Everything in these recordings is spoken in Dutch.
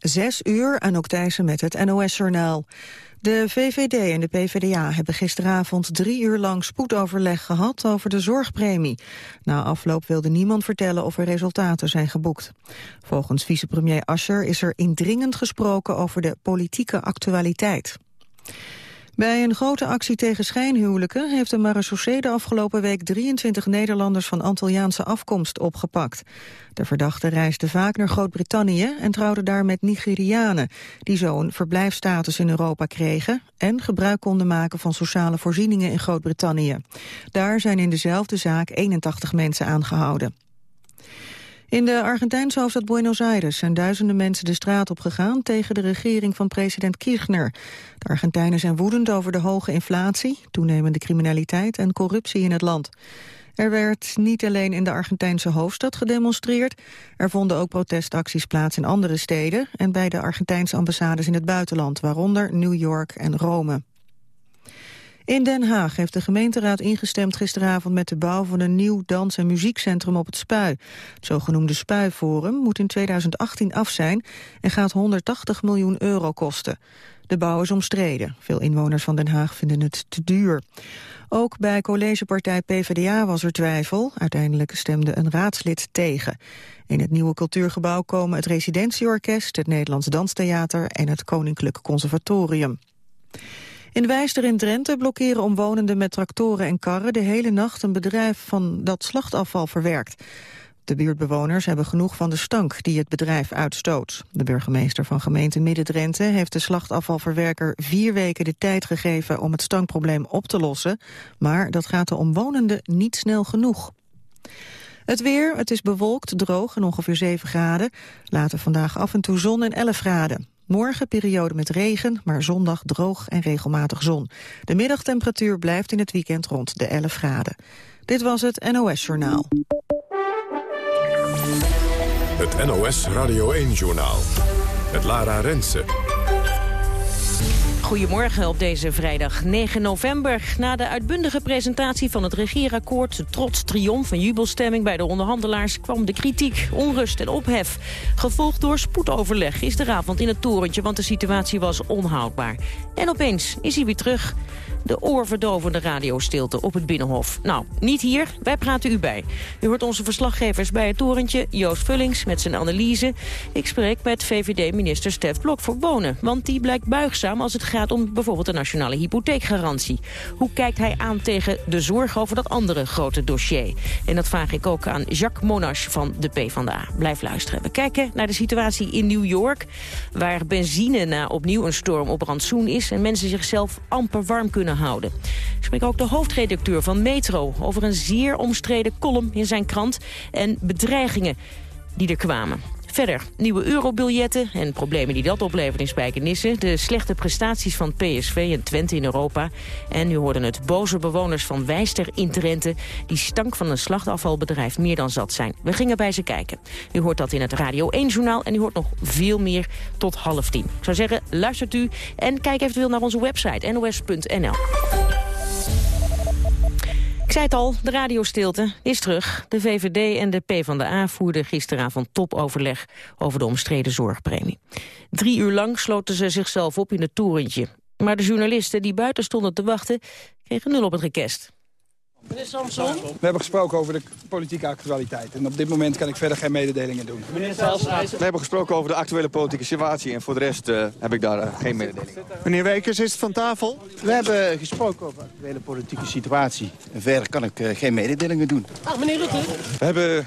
Zes uur, Anouk Thijssen met het NOS-journaal. De VVD en de PvdA hebben gisteravond drie uur lang spoedoverleg gehad over de zorgpremie. Na afloop wilde niemand vertellen of er resultaten zijn geboekt. Volgens vicepremier Ascher is er indringend gesproken over de politieke actualiteit. Bij een grote actie tegen schijnhuwelijken heeft de marechaussee de afgelopen week 23 Nederlanders van Antilliaanse afkomst opgepakt. De verdachten reisden vaak naar Groot-Brittannië en trouwden daar met Nigerianen, die zo een verblijfstatus in Europa kregen en gebruik konden maken van sociale voorzieningen in Groot-Brittannië. Daar zijn in dezelfde zaak 81 mensen aangehouden. In de Argentijnse hoofdstad Buenos Aires zijn duizenden mensen de straat op gegaan tegen de regering van president Kirchner. De Argentijnen zijn woedend over de hoge inflatie, toenemende criminaliteit en corruptie in het land. Er werd niet alleen in de Argentijnse hoofdstad gedemonstreerd. Er vonden ook protestacties plaats in andere steden... en bij de Argentijnse ambassades in het buitenland, waaronder New York en Rome. In Den Haag heeft de gemeenteraad ingestemd gisteravond met de bouw van een nieuw dans- en muziekcentrum op het Spui. Het zogenoemde Spui-forum moet in 2018 af zijn en gaat 180 miljoen euro kosten. De bouw is omstreden. Veel inwoners van Den Haag vinden het te duur. Ook bij collegepartij PvdA was er twijfel. Uiteindelijk stemde een raadslid tegen. In het nieuwe cultuurgebouw komen het residentieorkest, het Nederlands Danstheater en het Koninklijk Conservatorium. In Wijster in Drenthe blokkeren omwonenden met tractoren en karren de hele nacht een bedrijf van dat slachtafval verwerkt. De buurtbewoners hebben genoeg van de stank die het bedrijf uitstoot. De burgemeester van gemeente Midden-Drenthe heeft de slachtafvalverwerker vier weken de tijd gegeven om het stankprobleem op te lossen. Maar dat gaat de omwonenden niet snel genoeg. Het weer, het is bewolkt, droog en ongeveer 7 graden. Later vandaag af en toe zon en 11 graden. Morgen periode met regen, maar zondag droog en regelmatig zon. De middagtemperatuur blijft in het weekend rond de 11 graden. Dit was het NOS Journaal. Het NOS Radio 1-journaal. Met Lara Rensen. Goedemorgen op deze vrijdag 9 november. Na de uitbundige presentatie van het regeerakkoord... trots, triomf en jubelstemming bij de onderhandelaars... kwam de kritiek, onrust en ophef. Gevolgd door spoedoverleg gisteravond in het torentje... want de situatie was onhoudbaar. En opeens is hij weer terug de oorverdovende radiostilte op het Binnenhof. Nou, niet hier, wij praten u bij. U hoort onze verslaggevers bij het torentje, Joost Vullings met zijn analyse. Ik spreek met VVD-minister Stef Blok voor Wonen, want die blijkt buigzaam als het gaat om bijvoorbeeld de nationale hypotheekgarantie. Hoe kijkt hij aan tegen de zorg over dat andere grote dossier? En dat vraag ik ook aan Jacques Monash van de PvdA. Blijf luisteren. We kijken naar de situatie in New York, waar benzine na opnieuw een storm op rantsoen is en mensen zichzelf amper warm kunnen houden. Ik spreek ook de hoofdredacteur van Metro over een zeer omstreden column in zijn krant en bedreigingen die er kwamen. Verder nieuwe eurobiljetten en problemen die dat oplevert in Spijkenisse. De slechte prestaties van PSV en Twente in Europa. En nu hoorden het boze bewoners van Wijster in Drenthe... die stank van een slachtafvalbedrijf meer dan zat zijn. We gingen bij ze kijken. U hoort dat in het Radio 1-journaal en u hoort nog veel meer tot half tien. Ik zou zeggen, luistert u en kijk eventueel naar onze website nos.nl. Ik zei het al, de radiostilte is terug. De VVD en de PvdA voerden gisteravond topoverleg over de omstreden zorgpremie. Drie uur lang sloten ze zichzelf op in het torentje. Maar de journalisten die buiten stonden te wachten kregen nul op het rekest. Meneer Samson? We hebben gesproken over de politieke actualiteit. En op dit moment kan ik verder geen mededelingen doen. Meneer We hebben gesproken over de actuele politieke situatie. En voor de rest uh, heb ik daar uh, geen mededelingen. Meneer Wekers, is het van tafel? We hebben gesproken over de actuele politieke situatie. En verder kan ik uh, geen mededelingen doen. Ah, meneer Rutte? We hebben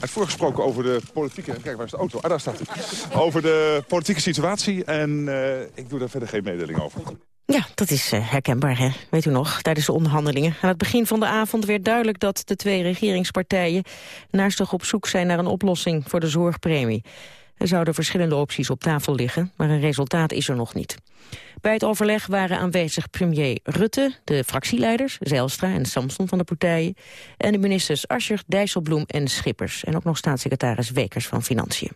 uitvoerig gesproken over de politieke... Kijk, waar is de auto? Ah, daar staat hij. Over de politieke situatie. En ik doe daar verder geen mededeling over. Ja, dat is uh, herkenbaar, hè? weet u nog, tijdens de onderhandelingen. Aan het begin van de avond werd duidelijk dat de twee regeringspartijen... naastig op zoek zijn naar een oplossing voor de zorgpremie. Er zouden verschillende opties op tafel liggen, maar een resultaat is er nog niet. Bij het overleg waren aanwezig premier Rutte, de fractieleiders... Zijlstra en Samson van de partijen... en de ministers Ascher, Dijsselbloem en Schippers... en ook nog staatssecretaris Wekers van Financiën.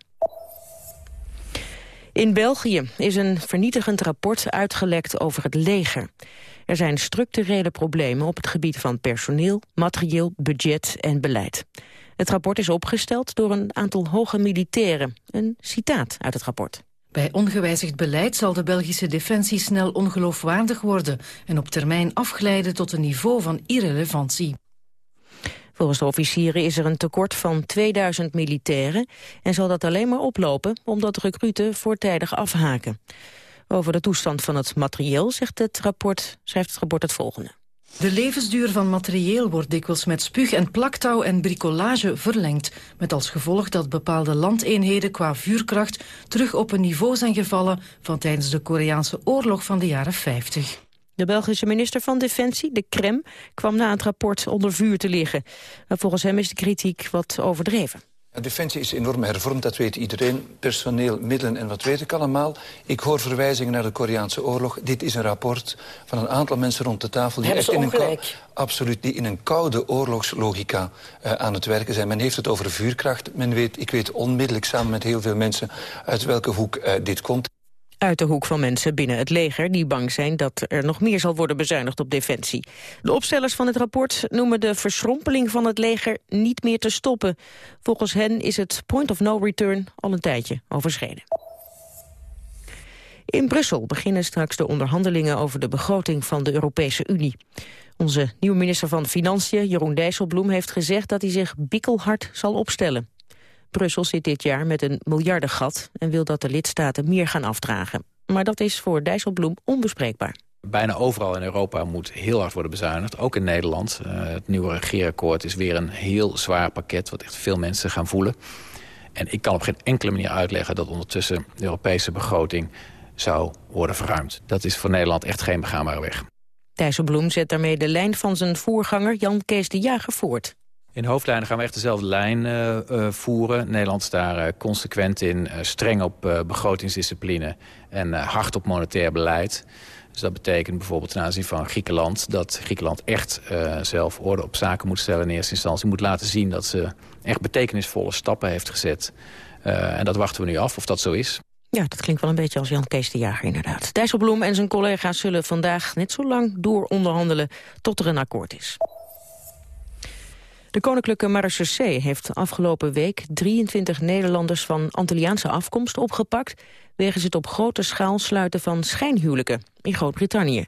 In België is een vernietigend rapport uitgelekt over het leger. Er zijn structurele problemen op het gebied van personeel, materieel, budget en beleid. Het rapport is opgesteld door een aantal hoge militairen. Een citaat uit het rapport. Bij ongewijzigd beleid zal de Belgische defensie snel ongeloofwaardig worden en op termijn afglijden tot een niveau van irrelevantie. Volgens de officieren is er een tekort van 2000 militairen en zal dat alleen maar oplopen omdat recruten voortijdig afhaken. Over de toestand van het materieel zegt het rapport, schrijft het rapport het volgende. De levensduur van materieel wordt dikwijls met spuug en plaktouw en bricolage verlengd. Met als gevolg dat bepaalde landeenheden qua vuurkracht terug op een niveau zijn gevallen van tijdens de Koreaanse oorlog van de jaren 50. De Belgische minister van Defensie, de Krem, kwam na het rapport onder vuur te liggen. Maar volgens hem is de kritiek wat overdreven. Defensie is enorm hervormd, dat weet iedereen. Personeel, middelen en wat weet ik allemaal. Ik hoor verwijzingen naar de Koreaanse oorlog. Dit is een rapport van een aantal mensen rond de tafel... die echt in een, absoluut, die in een koude oorlogslogica uh, aan het werken zijn. Men heeft het over vuurkracht. Men weet, ik weet onmiddellijk samen met heel veel mensen... uit welke hoek uh, dit komt uit de hoek van mensen binnen het leger... die bang zijn dat er nog meer zal worden bezuinigd op defensie. De opstellers van het rapport noemen de verschrompeling van het leger niet meer te stoppen. Volgens hen is het point of no return al een tijdje overschreden. In Brussel beginnen straks de onderhandelingen over de begroting van de Europese Unie. Onze nieuwe minister van Financiën, Jeroen Dijsselbloem, heeft gezegd dat hij zich bikkelhard zal opstellen. Brussel zit dit jaar met een miljardengat en wil dat de lidstaten meer gaan afdragen. Maar dat is voor Dijsselbloem onbespreekbaar. Bijna overal in Europa moet heel hard worden bezuinigd. Ook in Nederland. Uh, het nieuwe regeerakkoord is weer een heel zwaar pakket... wat echt veel mensen gaan voelen. En ik kan op geen enkele manier uitleggen... dat ondertussen de Europese begroting zou worden verruimd. Dat is voor Nederland echt geen begaanbare weg. Dijsselbloem zet daarmee de lijn van zijn voorganger Jan Kees de Jager voort. In hoofdlijnen gaan we echt dezelfde lijn uh, uh, voeren. Nederland is daar uh, consequent in, streng op begrotingsdiscipline en hard op monetair beleid. Dus dat betekent bijvoorbeeld ten aanzien van Griekenland... dat Griekenland echt zelf orde op zaken moet stellen in eerste instantie. Moet laten zien dat ze echt betekenisvolle stappen heeft gezet. en dat wachten we nu af of dat zo is. Ja, dat klinkt wel een beetje als Jan Kees de Jager inderdaad. Dijsselbloem en zijn collega's zullen vandaag net zo lang door onderhandelen tot er een akkoord is. De Koninklijke Marechaussee heeft afgelopen week 23 Nederlanders van Antilliaanse afkomst opgepakt wegens het op grote schaal sluiten van schijnhuwelijken in Groot-Brittannië.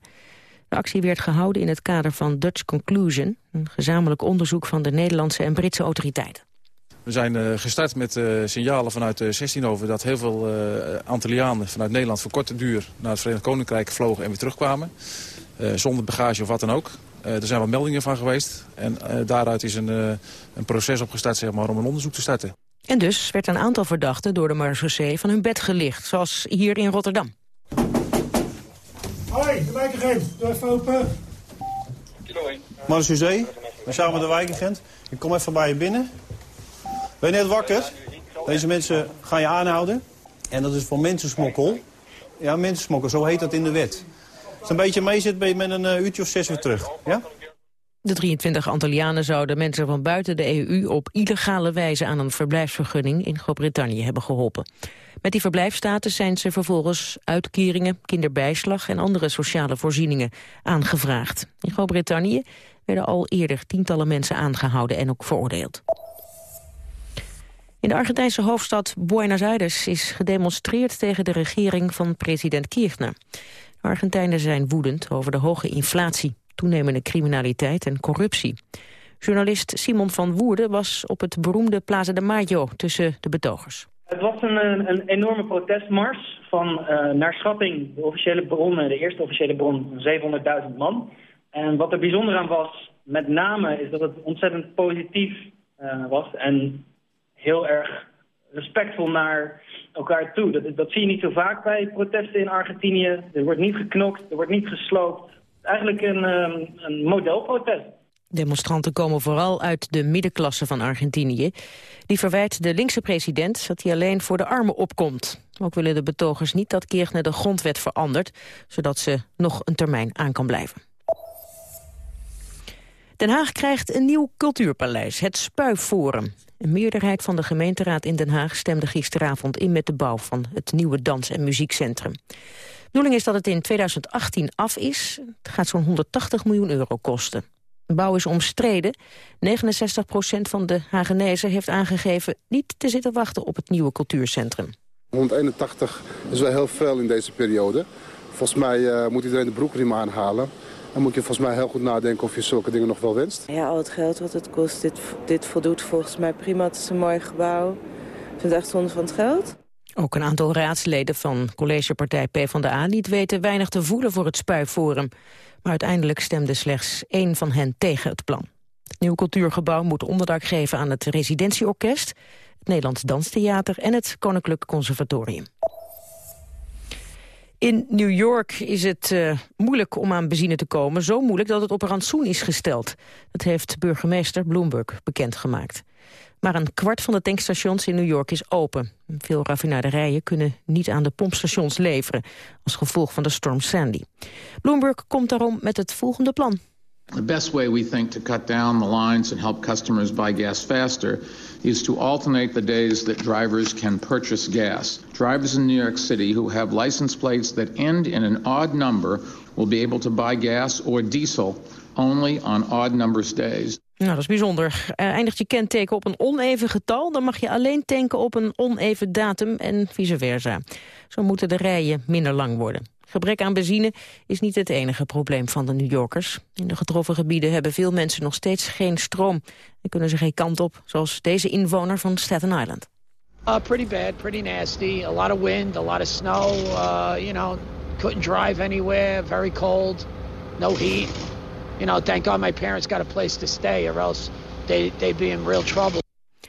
De actie werd gehouden in het kader van Dutch Conclusion, een gezamenlijk onderzoek van de Nederlandse en Britse autoriteiten. We zijn uh, gestart met uh, signalen vanuit uh, 16 over dat heel veel Antillianen vanuit Nederland voor korte duur naar het Verenigd Koninkrijk vlogen en weer terugkwamen. zonder bagage of wat dan ook. Uh, er zijn wat meldingen van geweest. En uh, daaruit is een, uh, een proces opgestart zeg maar, om een onderzoek te starten. En dus werd een aantal verdachten door de marechaussee van hun bed gelicht. Zoals hier in Rotterdam. Hoi, de wijkagent. Doe even open. Marechaussee, we samen met de wijkagent. Ik kom even bij je binnen. Ben je net wakker? Deze mensen gaan je aanhouden. En dat is voor mensensmokkel. Ja, mensensmokkel, zo heet dat in de wet. Een beetje mee zit, ben je met een uh, uurtje of zes weer terug. Ja? De 23 Antillianen zouden mensen van buiten de EU op illegale wijze aan een verblijfsvergunning in Groot-Brittannië hebben geholpen. Met die verblijfstatus zijn ze vervolgens uitkeringen, kinderbijslag en andere sociale voorzieningen aangevraagd. In Groot-Brittannië werden al eerder tientallen mensen aangehouden en ook veroordeeld. In de Argentijnse hoofdstad Buenos Aires is gedemonstreerd tegen de regering van president Kirchner. Argentijnen zijn woedend over de hoge inflatie, toenemende criminaliteit en corruptie. Journalist Simon van Woerden was op het beroemde Plaza de Mayo tussen de betogers. Het was een, een enorme protestmars van uh, naar schatting de officiële bronnen, de eerste officiële bron, 700.000 man. En wat er bijzonder aan was, met name, is dat het ontzettend positief uh, was en heel erg respectvol naar elkaar toe. Dat, dat zie je niet zo vaak bij protesten in Argentinië. Er wordt niet geknokt, er wordt niet gesloopt. Eigenlijk een, um, een modelprotest. Demonstranten komen vooral uit de middenklasse van Argentinië. Die verwijt de linkse president dat hij alleen voor de armen opkomt. Ook willen de betogers niet dat Kirchner de grondwet verandert... zodat ze nog een termijn aan kan blijven. Den Haag krijgt een nieuw cultuurpaleis, het Spuiforum. Een meerderheid van de gemeenteraad in Den Haag stemde gisteravond in met de bouw van het nieuwe dans- en muziekcentrum. De bedoeling is dat het in 2018 af is. Het gaat zo'n 180 miljoen euro kosten. De bouw is omstreden. 69 procent van de Hagenezen heeft aangegeven niet te zitten wachten op het nieuwe cultuurcentrum. 181 is wel heel veel in deze periode. Volgens mij moet iedereen de broekriem aanhalen. Dan moet je volgens mij heel goed nadenken of je zulke dingen nog wel wenst. Ja, al het geld wat het kost, dit, dit voldoet volgens mij prima. Het is een mooi gebouw. Ik vind het echt zonde van het geld. Ook een aantal raadsleden van collegepartij PvdA liet weten weinig te voelen voor het Spuiforum. Maar uiteindelijk stemde slechts één van hen tegen het plan. Het nieuwe cultuurgebouw moet onderdak geven aan het residentieorkest, het Nederlands Danstheater en het Koninklijk Conservatorium. In New York is het uh, moeilijk om aan benzine te komen. Zo moeilijk dat het op rantsoen is gesteld. Dat heeft burgemeester Bloomberg bekendgemaakt. Maar een kwart van de tankstations in New York is open. Veel raffinaderijen kunnen niet aan de pompstations leveren... als gevolg van de storm Sandy. Bloomberg komt daarom met het volgende plan. The best way we think to cut down the lines and help customers buy gas faster is to alternate the days that drivers can purchase gas. Drivers in New York City who have license plates that end in an odd number will be able to buy gas or diesel only on odd numbers days. Nou, dat is bijzonder. Uh, eindigt je kenteken op een oneven getal... dan mag je alleen tanken op een oneven datum en vice versa. Zo moeten de rijen minder lang worden. Gebrek aan benzine is niet het enige probleem van de New Yorkers. In de getroffen gebieden hebben veel mensen nog steeds geen stroom... en kunnen ze geen kant op, zoals deze inwoner van Staten Island. Uh, pretty bad, pretty nasty. A lot of wind, a lot of snow. Uh, you know, couldn't drive anywhere, very cold, no heat. You know, thank God my parents got a place to stay or else they, they'd be in real trouble.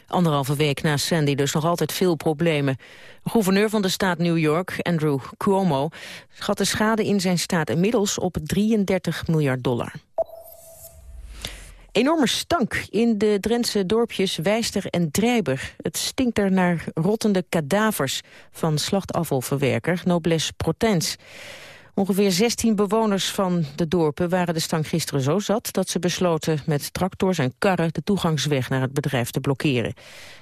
Anderhalve week na Sandy dus nog altijd veel problemen. Gouverneur van de staat New York, Andrew Cuomo, schat de schade in zijn staat inmiddels op 33 miljard dollar. Enorme stank in de Drentse dorpjes Wijster en Drijber. Het stinkt er naar rottende kadavers van slachtafvalverwerker Nobles Protens. Ongeveer 16 bewoners van de dorpen waren de stank gisteren zo zat... dat ze besloten met tractors en karren de toegangsweg naar het bedrijf te blokkeren.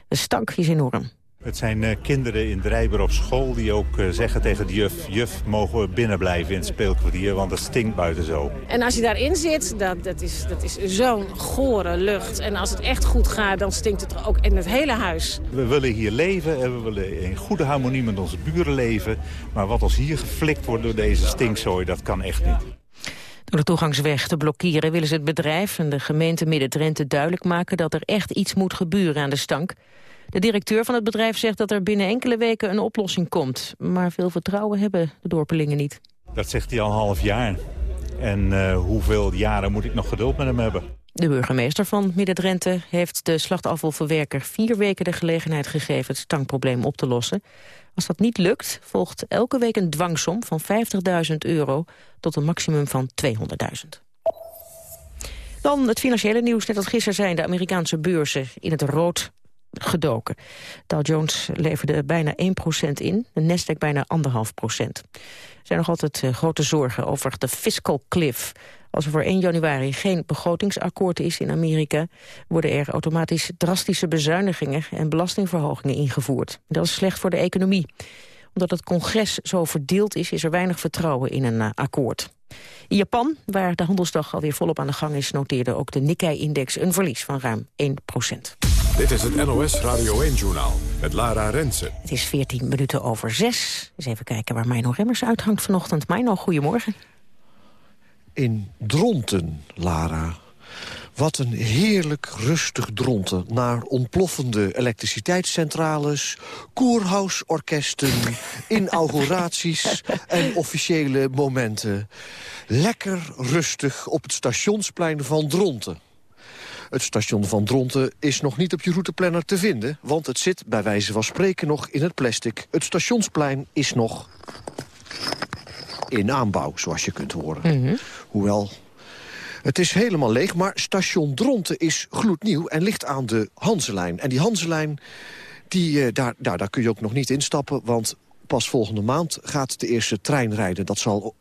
De stank is enorm. Het zijn uh, kinderen in Drijber op school die ook uh, zeggen tegen de juf... juf, mogen we binnen blijven in het speelkwartier, want het stinkt buiten zo. En als je daarin zit, dat, dat is, dat is zo'n gore lucht. En als het echt goed gaat, dan stinkt het ook in het hele huis. We willen hier leven en we willen in goede harmonie met onze buren leven. Maar wat ons hier geflikt wordt door deze stinkzooi, dat kan echt niet. Door de toegangsweg te blokkeren willen ze het bedrijf en de gemeente Midden-Drenthe duidelijk maken dat er echt iets moet gebeuren aan de stank. De directeur van het bedrijf zegt dat er binnen enkele weken een oplossing komt. Maar veel vertrouwen hebben de dorpelingen niet. Dat zegt hij al een half jaar. En uh, hoeveel jaren moet ik nog geduld met hem hebben? De burgemeester van Midden-Drenthe heeft de slachtafvalverwerker vier weken de gelegenheid gegeven het stankprobleem op te lossen. Als dat niet lukt, volgt elke week een dwangsom van 50.000 euro tot een maximum van 200.000. Dan het financiële nieuws. Net als gisteren zijn de Amerikaanse beurzen in het rood gedoken. Dow Jones leverde bijna 1% in, de Nasdaq bijna 1,5% Er zijn nog altijd uh, grote zorgen over de fiscal cliff. Als er voor 1 januari geen begrotingsakkoord is in Amerika... worden er automatisch drastische bezuinigingen en belastingverhogingen ingevoerd. Dat is slecht voor de economie. Omdat het congres zo verdeeld is, is er weinig vertrouwen in een uh, akkoord. In Japan, waar de handelsdag alweer volop aan de gang is... noteerde ook de Nikkei-index een verlies van ruim 1 dit is het NOS Radio 1-journaal met Lara Rensen. Het is 14 minuten over 6. Eens even kijken waar Mino Remmers uithangt vanochtend. Mino, goedemorgen. In Dronten, Lara. Wat een heerlijk rustig dronten naar ontploffende elektriciteitscentrales... koerhousorkesten, inauguraties en officiële momenten. Lekker rustig op het stationsplein van Dronten. Het station van Dronten is nog niet op je routeplanner te vinden... want het zit bij wijze van spreken nog in het plastic. Het stationsplein is nog in aanbouw, zoals je kunt horen. Mhm. Hoewel, het is helemaal leeg, maar station Dronten is gloednieuw... en ligt aan de Hanselijn. En die Hanselijn, die, uh, daar, daar, daar kun je ook nog niet instappen... want pas volgende maand gaat de eerste trein rijden. Dat zal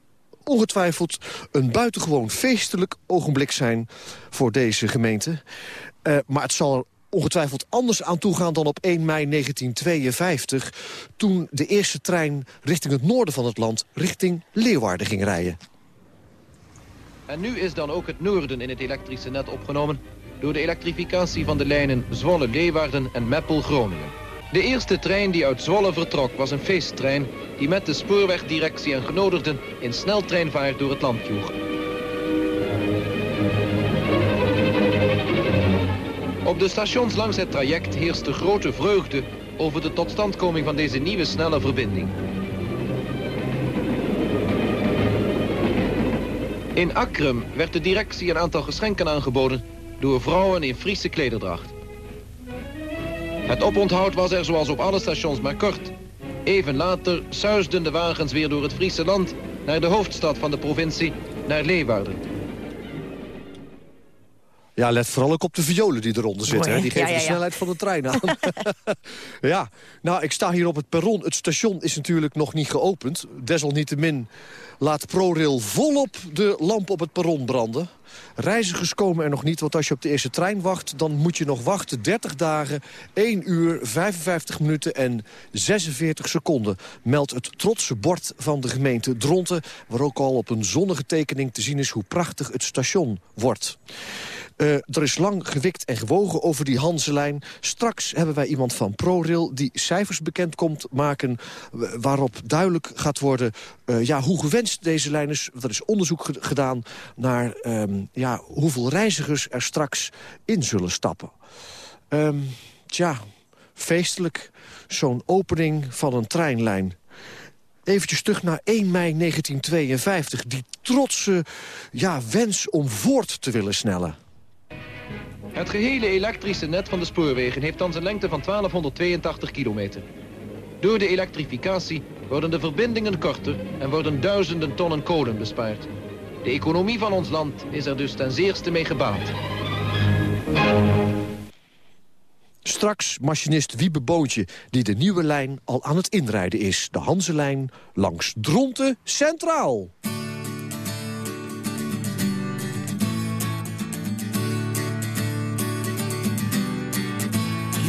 ongetwijfeld een buitengewoon feestelijk ogenblik zijn voor deze gemeente. Uh, maar het zal ongetwijfeld anders aan toegaan dan op 1 mei 1952... toen de eerste trein richting het noorden van het land, richting Leeuwarden ging rijden. En nu is dan ook het noorden in het elektrische net opgenomen... door de elektrificatie van de lijnen Zwolle-Leeuwarden en Meppel-Groningen. De eerste trein die uit Zwolle vertrok was een feesttrein... die met de spoorwegdirectie en genodigden in sneltreinvaart door het land joeg. Op de stations langs het traject heerste grote vreugde over de totstandkoming van deze nieuwe snelle verbinding. In Akrum werd de directie een aantal geschenken aangeboden door vrouwen in Friese klederdracht. Het oponthoud was er zoals op alle stations maar kort. Even later suisden de wagens weer door het Friese land naar de hoofdstad van de provincie, naar Leeuwarden. Ja, let vooral ook op de violen die eronder zitten. Hè? Die geven Ja, ja, de snelheid van de trein aan. ja, nou, ik sta hier op het perron. Het station is natuurlijk nog niet geopend. Desalniettemin laat ProRail volop de lamp op het perron branden. Reizigers komen er nog niet, want als je op de eerste trein wacht... dan moet je nog wachten 30 dagen, 1 uur, 55 minuten en 46 seconden... meldt het trotse bord van de gemeente Dronten... waar ook al op een zonnige tekening te zien is hoe prachtig het station wordt. Eh, er is lang gewikt en gewogen over die Hanselijn. Straks hebben wij iemand van ProRail die cijfers bekend komt maken... waarop duidelijk gaat worden eh, ja, hoe gewenst deze lijn is. Er is onderzoek ge- gedaan naar ehm, ja, hoeveel reizigers er straks in zullen stappen. Ehm, tja, feestelijk zo'n opening van een treinlijn. Eventjes terug naar 1 mei 1952. Die trotse ja, wens om voort te willen snellen. Het gehele elektrische net van de spoorwegen heeft dan een lengte van 1282 kilometer. Door de elektrificatie worden de verbindingen korter en worden duizenden tonnen kolen bespaard. De economie van ons land is er dus ten zeerste mee gebaat. Straks machinist Wiebe Boontje, die de nieuwe lijn al aan het inrijden is. De Hanselijn langs Dronten Centraal.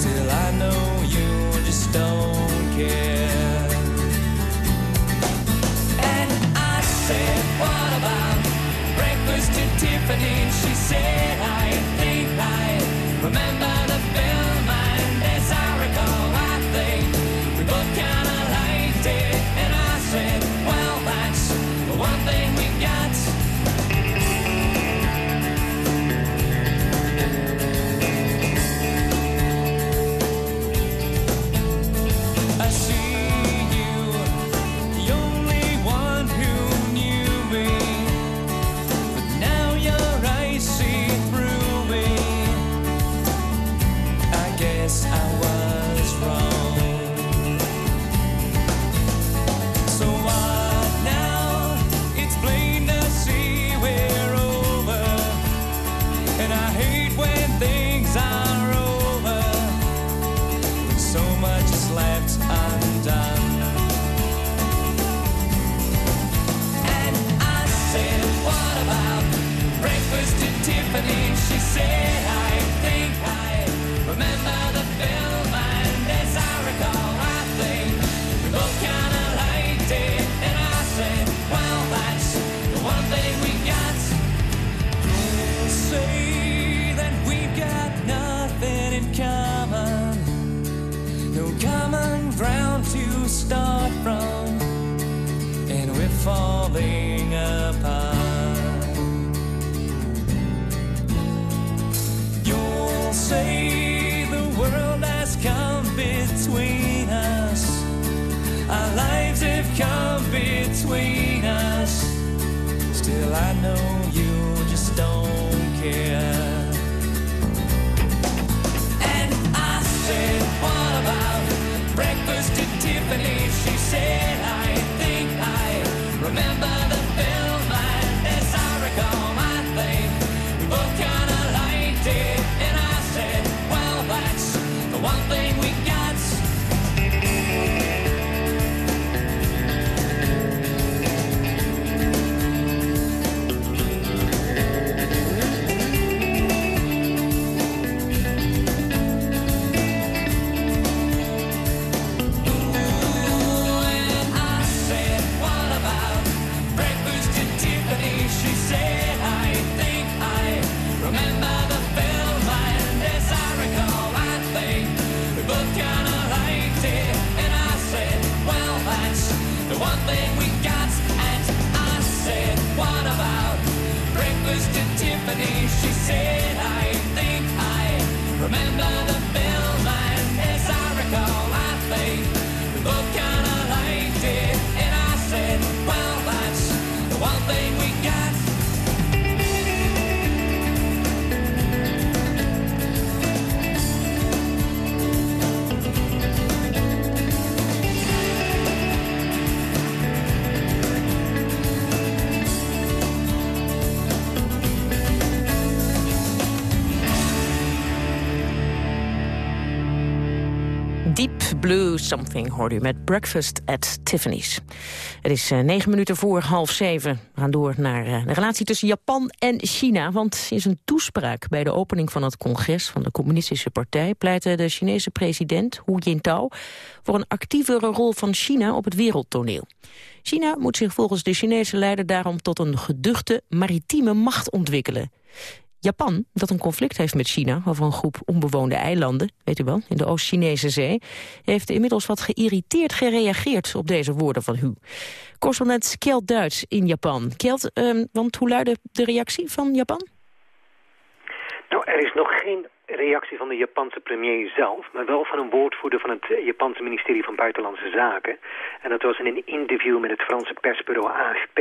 Still, I know you just don't care. And I said, What about breakfast at Tiffany? She said, I remember Blue Something hoorde u met Breakfast at Tiffany's. Het is eh, negen minuten voor half zeven. We gaan door naar eh, de relatie tussen Japan en China. Want in zijn toespraak bij de opening van het congres van de Communistische Partij... pleitte de Chinese president Hu Jintao voor een actievere rol van China op het wereldtoneel. China moet zich volgens de Chinese leider daarom tot een geduchte maritieme macht ontwikkelen. Japan, dat een conflict heeft met China over een groep onbewoonde eilanden, weet u wel, in de Oost-Chinese zee, heeft inmiddels wat geïrriteerd gereageerd op deze woorden van Hu. Correspondent Kjeld Duits in Japan. Kjeld, ehm, want hoe luidde de reactie van Japan? Nou, er is nog geen reactie van de Japanse premier zelf, maar wel van een woordvoerder van het eh, Japanse ministerie van Buitenlandse Zaken. En dat was in een interview met het Franse persbureau AFP.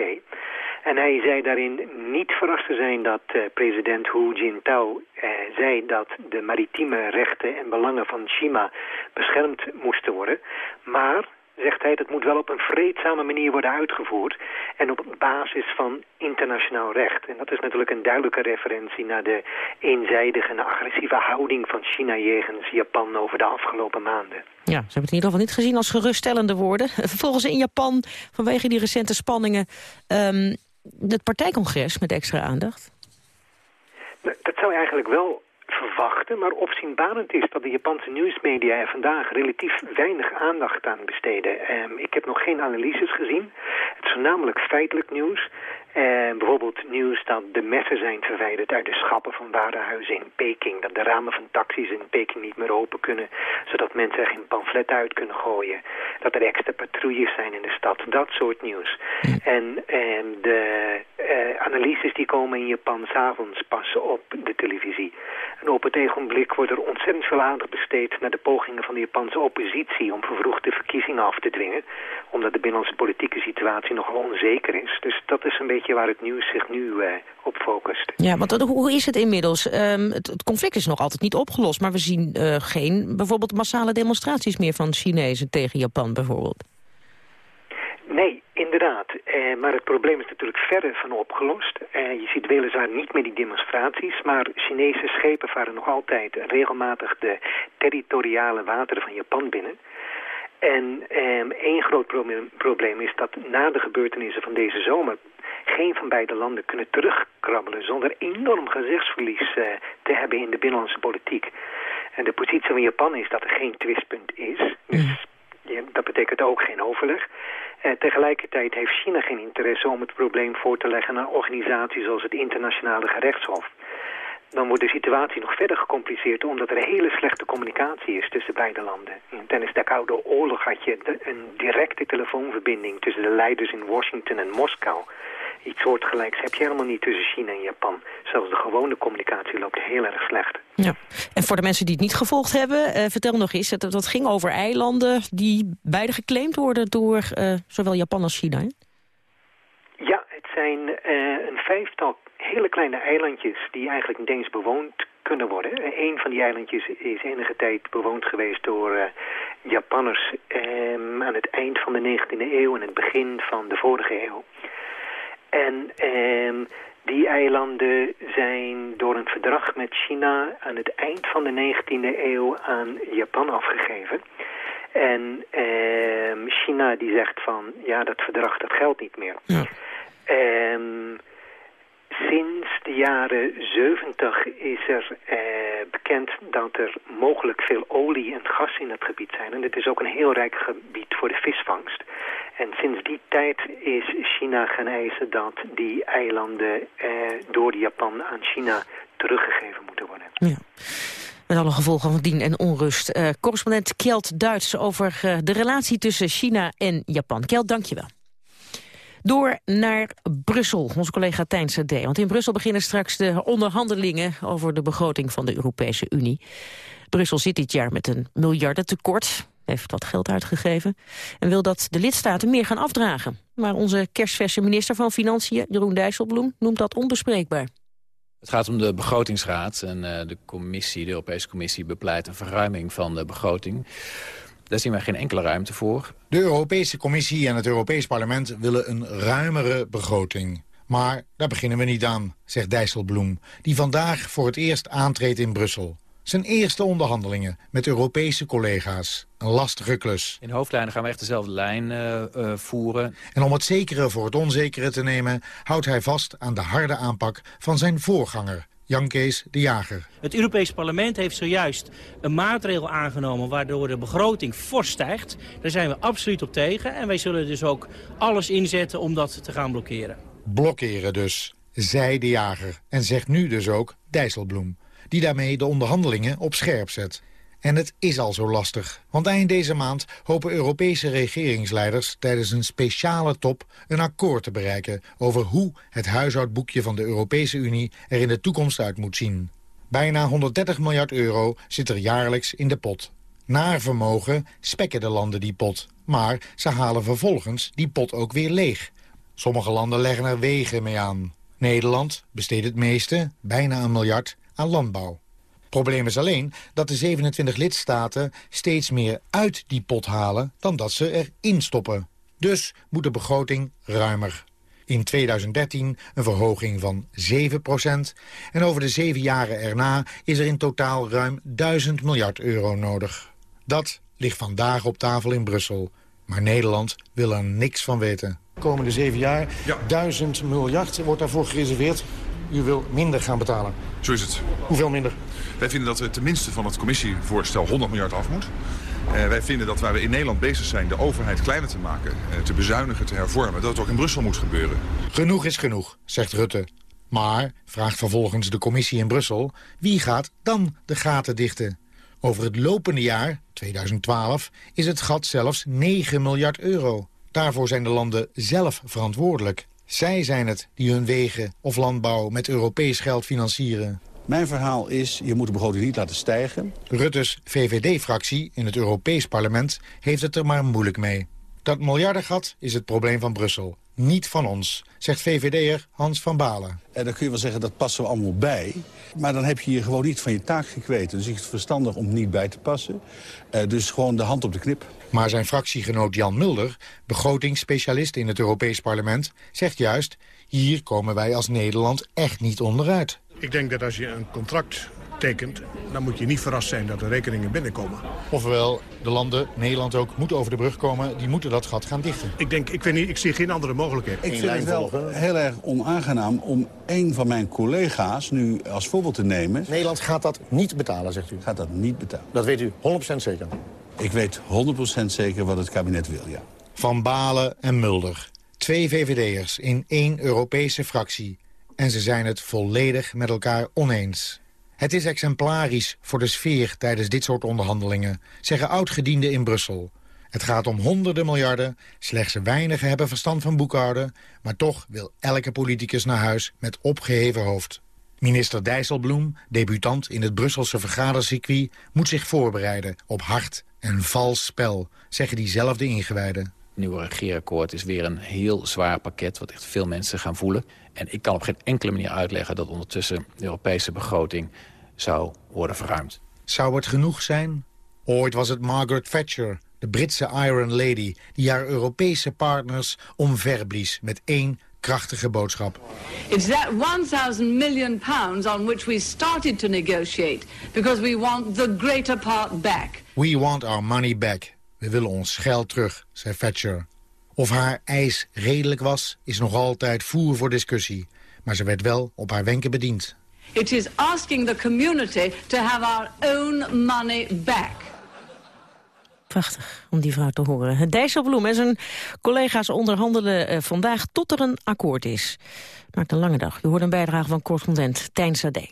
En hij zei daarin niet verrast te zijn dat uh, president Hu Jintao uh, zei dat de maritieme rechten en belangen van China beschermd moesten worden. Maar, zegt hij, dat moet wel op een vreedzame manier worden uitgevoerd en op basis van internationaal recht. En dat is natuurlijk een duidelijke referentie naar de eenzijdige en agressieve houding van China jegens Japan over de afgelopen maanden. Ja, ze hebben het in ieder geval niet gezien als geruststellende woorden. Vervolgens in Japan, vanwege die recente spanningen, um, het partijcongres met extra aandacht. Dat zou je eigenlijk wel verwachten, maar opzienbarend is dat de Japanse nieuwsmedia er vandaag relatief weinig aandacht aan besteden. Um, ik heb nog geen analyses gezien. Het is voornamelijk feitelijk nieuws. Uh, bijvoorbeeld nieuws dat de messen zijn verwijderd uit de schappen van warenhuizen in Peking. Dat de ramen van taxis in Peking niet meer open kunnen, zodat mensen er geen pamflet uit kunnen gooien. Dat er extra patrouilles zijn in de stad. Dat soort nieuws. En de uh, analyses die komen in Japan s'avonds passen op de televisie. En op het ogenblik wordt er ontzettend veel aandacht besteed naar de pogingen van de Japanse oppositie om vervroegde verkiezingen af te dwingen. Omdat de binnenlandse politieke situatie nogal onzeker is. Dus dat is een beetje waar het nieuws zich nu uh, op focust. Ja, want hoe is het inmiddels? Um, het, het, conflict is nog altijd niet opgelost, maar we zien uh, geen bijvoorbeeld massale demonstraties meer van Chinezen tegen Japan bijvoorbeeld. Nee, inderdaad. Eh, maar het probleem is natuurlijk verre van opgelost. Eh, je ziet weliswaar niet meer die demonstraties, maar Chinese schepen varen nog altijd regelmatig de territoriale wateren van Japan binnen. En eh, één groot probleem, probleem is dat na de gebeurtenissen van deze zomer geen van beide landen kunnen terugkrabbelen zonder enorm gezichtsverlies uh, te hebben in de binnenlandse politiek. En de positie van Japan is dat er geen twistpunt is. Dus ja, dat betekent ook geen overleg. Uh, tegelijkertijd heeft China geen interesse om het probleem voor te leggen aan organisaties zoals het internationale gerechtshof. Dan wordt de situatie nog verder gecompliceerd omdat er hele slechte communicatie is tussen beide landen. Tijdens de Koude Oorlog had je een directe telefoonverbinding tussen de leiders in Washington en Moskou. Iets soortgelijks heb je helemaal niet tussen China en Japan. Zelfs de gewone communicatie loopt heel erg slecht. Ja. En voor de mensen die het niet gevolgd hebben, uh, vertel nog eens, dat, dat ging over eilanden die beide geclaimd worden door uh, zowel Japan als China. Hè? Ja, het zijn uh, een vijftal hele kleine eilandjes die eigenlijk niet eens bewoond kunnen worden. Een van die eilandjes is enige tijd bewoond geweest door uh, Japanners um, aan het eind van de 19e eeuw en het begin van de vorige eeuw. En um, die eilanden zijn door een verdrag met China aan het eind van de 19e eeuw aan Japan afgegeven. En um, China die zegt van, ja dat verdrag dat geldt niet meer. Ja. Sinds de jaren 70 is er eh, bekend dat er mogelijk veel olie en gas in het gebied zijn. En dit is ook een heel rijk gebied voor de visvangst. En sinds die tijd is China gaan eisen dat die eilanden eh, door Japan aan China teruggegeven moeten worden. Ja. Met alle gevolgen van dien en onrust. Uh, correspondent Kjeld Duits over uh, de relatie tussen China en Japan. Kjeld, dank je wel. Door naar Brussel, onze collega Tijn D. Want in Brussel beginnen straks de onderhandelingen... over de begroting van de Europese Unie. Brussel zit dit jaar met een miljardentekort heeft wat geld uitgegeven... en wil dat de lidstaten meer gaan afdragen. Maar onze kerstverse minister van Financiën, Jeroen Dijsselbloem... noemt dat onbespreekbaar. Het gaat om de begrotingsraad en uh, de commissie, de Europese Commissie bepleit een verruiming van de begroting. Daar zien wij geen enkele ruimte voor. De Europese Commissie en het Europees Parlement willen een ruimere begroting. Maar daar beginnen we niet aan, zegt Dijsselbloem, die vandaag voor het eerst aantreedt in Brussel. Zijn eerste onderhandelingen met Europese collega's. Een lastige klus. In hoofdlijnen gaan we echt dezelfde lijn uh, uh, voeren. En om het zekere voor het onzekere te nemen... houdt hij vast aan de harde aanpak van zijn voorganger, Jan Kees de Jager. Het Europees Parlement heeft zojuist een maatregel aangenomen... waardoor de begroting fors stijgt. Daar zijn we absoluut op tegen. En wij zullen dus ook alles inzetten om dat te gaan blokkeren. Blokkeren dus, zei de Jager. En zegt nu dus ook Dijsselbloem die daarmee de onderhandelingen op scherp zet. En het is al zo lastig, want eind deze maand hopen Europese regeringsleiders tijdens een speciale top een akkoord te bereiken over hoe het huishoudboekje van de Europese Unie er in de toekomst uit moet zien. Bijna 130 miljard euro zit er jaarlijks in de pot. Naar vermogen spekken de landen die pot, maar ze halen vervolgens die pot ook weer leeg. Sommige landen leggen er wegen mee aan. Nederland besteedt het meeste, bijna een miljard, aan landbouw. Probleem is alleen dat de 27 lidstaten steeds meer uit die pot halen dan dat ze erin stoppen. Dus moet de begroting ruimer. In 2013 een verhoging van 7% en over de zeven jaren erna is er in totaal ruim 1000 miljard euro nodig. Dat ligt vandaag op tafel in Brussel. Maar Nederland wil er niks van weten. De komende zeven jaar, ja. 1000 miljard wordt daarvoor gereserveerd. U wil minder gaan betalen. Zo is het. Hoeveel minder? Wij vinden dat we tenminste van het commissievoorstel 100 miljard af moet. Uh, wij vinden dat waar we in Nederland bezig zijn de overheid kleiner te maken, uh, te bezuinigen, te hervormen, dat het ook in Brussel moet gebeuren. Genoeg is genoeg, zegt Rutte. Maar, vraagt vervolgens de commissie in Brussel, wie gaat dan de gaten dichten? Over het lopende jaar, 2012, is het gat zelfs 9 miljard euro. Daarvoor zijn de landen zelf verantwoordelijk. Zij zijn het die hun wegen of landbouw met Europees geld financieren. Mijn verhaal is, je moet de begroting niet laten stijgen. Rutte's VVD-fractie in het Europees Parlement heeft het er maar moeilijk mee. Dat miljardengat is het probleem van Brussel, niet van ons, zegt VVD'er Hans van Balen. En dan kun je wel zeggen, dat passen we allemaal bij. Maar dan heb je hier gewoon niet van je taak gekweten. Dus is het verstandig om niet bij te passen. Uh, dus gewoon de hand op de knip. Maar zijn fractiegenoot Jan Mulder, begrotingsspecialist in het Europees Parlement... zegt juist, hier komen wij als Nederland echt niet onderuit. Ik denk dat als je een contract tekent, dan moet je niet verrast zijn dat er rekeningen binnenkomen. Ofwel, de landen, Nederland ook, moeten over de brug komen. Die moeten dat gat gaan dichten. Ik denk, ik weet niet, ik zie geen andere mogelijkheid. Ik vind het wel heel erg onaangenaam om een van mijn collega's nu als voorbeeld te nemen. Nederland gaat dat niet betalen, zegt u? Gaat dat niet betalen. Dat weet u 100% zeker? Ik weet 100% zeker wat het kabinet wil, ja. Van Balen en Mulder. Twee VVD'ers in één Europese fractie. En ze zijn het volledig met elkaar oneens. Het is exemplarisch voor de sfeer tijdens dit soort onderhandelingen, zeggen oudgedienden in Brussel. Het gaat om honderden miljarden, slechts weinigen hebben verstand van boekhouden... maar toch wil elke politicus naar huis met opgeheven hoofd. Minister Dijsselbloem, debutant in het Brusselse vergadercircuit... moet zich voorbereiden op hard en vals spel, zeggen diezelfde ingewijden. Het nieuwe regeerakkoord is weer een heel zwaar pakket... wat echt veel mensen gaan voelen. En ik kan op geen enkele manier uitleggen dat ondertussen de Europese begroting zou worden verruimd. Zou het genoeg zijn? Ooit was het Margaret Thatcher, de Britse Iron Lady... die haar Europese partners omverblies met één krachtige boodschap. It's that 1000 million pounds on which we started to negotiate because we want the greater part back. We want our money back. We willen ons geld terug, zei Thatcher. Of haar eis redelijk was, is nog altijd voer voor discussie. Maar ze werd wel op haar wenken bediend. It is asking the community to have our own money back. Prachtig om die vrouw te horen. Dijsselbloem en zijn collega's onderhandelen eh, vandaag tot er een akkoord is. Maakt een lange dag. U hoort een bijdrage van correspondent Tijn Sade.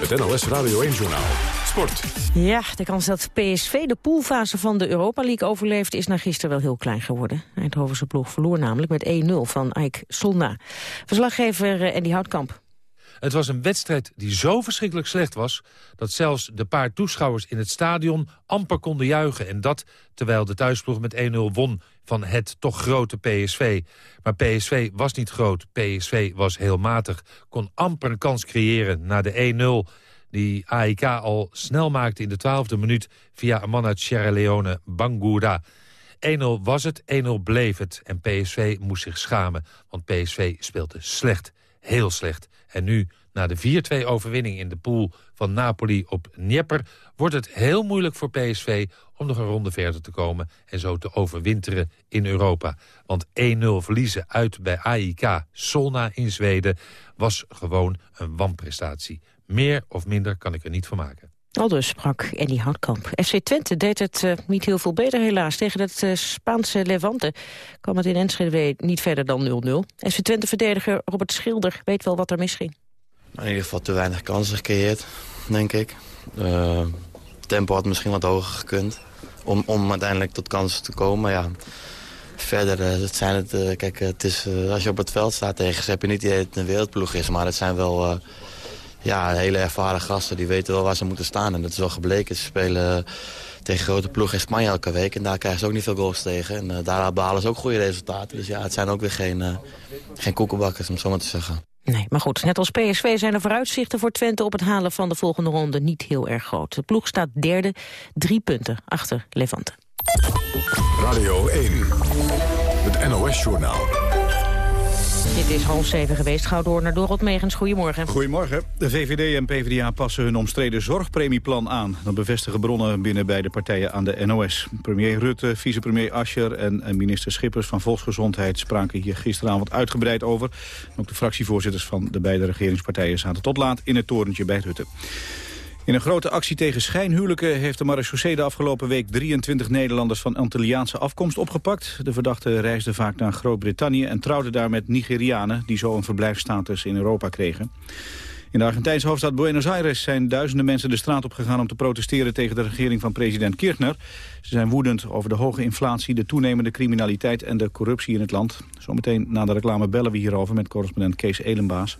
Het NOS Radio 1-journaal. Sport. Ja, de kans dat PSV de poolfase van de Europa League overleeft... is na gisteren wel heel klein geworden. Eindhovense ploeg verloor namelijk met 1-0 van Eik Solna. Verslaggever eh, Andy Houtkamp. Het was een wedstrijd die zo verschrikkelijk slecht was... dat zelfs de paar toeschouwers in het stadion amper konden juichen. En dat terwijl de thuisploeg met 1-0 won van het toch grote PSV. Maar PSV was niet groot. PSV was heel matig. Kon amper een kans creëren na de 1-0 die AIK al snel maakte in de twaalfde minuut... via Amana Sierra Leone Bangura. 1-0 was het, 1-0 bleef het. En PSV moest zich schamen, want PSV speelde slecht. Heel slecht. En nu, na de 4-2 overwinning in de pool van Napoli op Dnieper... wordt het heel moeilijk voor PSV om nog een ronde verder te komen... en zo te overwinteren in Europa. Want 1-0 verliezen uit bij AIK Solna in Zweden... was gewoon een wanprestatie. Meer of minder kan ik er niet van maken. Aldus sprak Eddie Houtkamp. FC Twente deed het uh, niet heel veel beter helaas. Tegen het uh, Spaanse Levante kwam het in Enschede niet verder dan 0-0. FC Twente-verdediger Robert Schilder weet wel wat er misging. In ieder geval te weinig kansen gecreëerd, denk ik. Uh, tempo had misschien wat hoger gekund om, om uiteindelijk tot kansen te komen. Maar ja, verder het zijn het, kijk, het is, als je op het veld staat tegen ze heb je niet idee dat het een wereldploeg is. Maar het zijn wel ja, hele ervaren gasten. Die weten wel waar ze moeten staan. En dat is wel gebleken. Ze spelen tegen grote ploegen in Spanje elke week. En daar krijgen ze ook niet veel goals tegen. En uh, daar behalen ze ook goede resultaten. Dus ja, het zijn ook weer geen, uh, geen koekenbakkers, om zo maar te zeggen. Nee, maar goed, net als PSV zijn de vooruitzichten voor Twente op het halen van de volgende ronde niet heel erg groot. De ploeg staat derde, drie punten achter Levante. Radio 1, het NOS-journaal. Dit is half zeven geweest. Gauw door naar Dorot Megens. Goedemorgen. Goedemorgen. De VVD en PvdA passen hun omstreden zorgpremieplan aan. Dat bevestigen bronnen binnen beide partijen aan de NOS. Premier Rutte, vicepremier Ascher en minister Schippers van Volksgezondheid... spraken hier gisteravond uitgebreid over. Ook de fractievoorzitters van de beide regeringspartijen zaten tot laat in het torentje bij Rutte. In een grote actie tegen schijnhuwelijken heeft de marechaussee de afgelopen week 23 Nederlanders van Antilliaanse afkomst opgepakt. De verdachten reisden vaak naar Groot-Brittannië en trouwden daar met Nigerianen die zo een verblijfsstatus in Europa kregen. In de Argentijnse hoofdstad Buenos Aires zijn duizenden mensen de straat op gegaan om te protesteren tegen de regering van president Kirchner. Ze zijn woedend over de hoge inflatie, de toenemende criminaliteit en de corruptie in het land. Zometeen na de reclame bellen we hierover met correspondent Kees Elenbaas.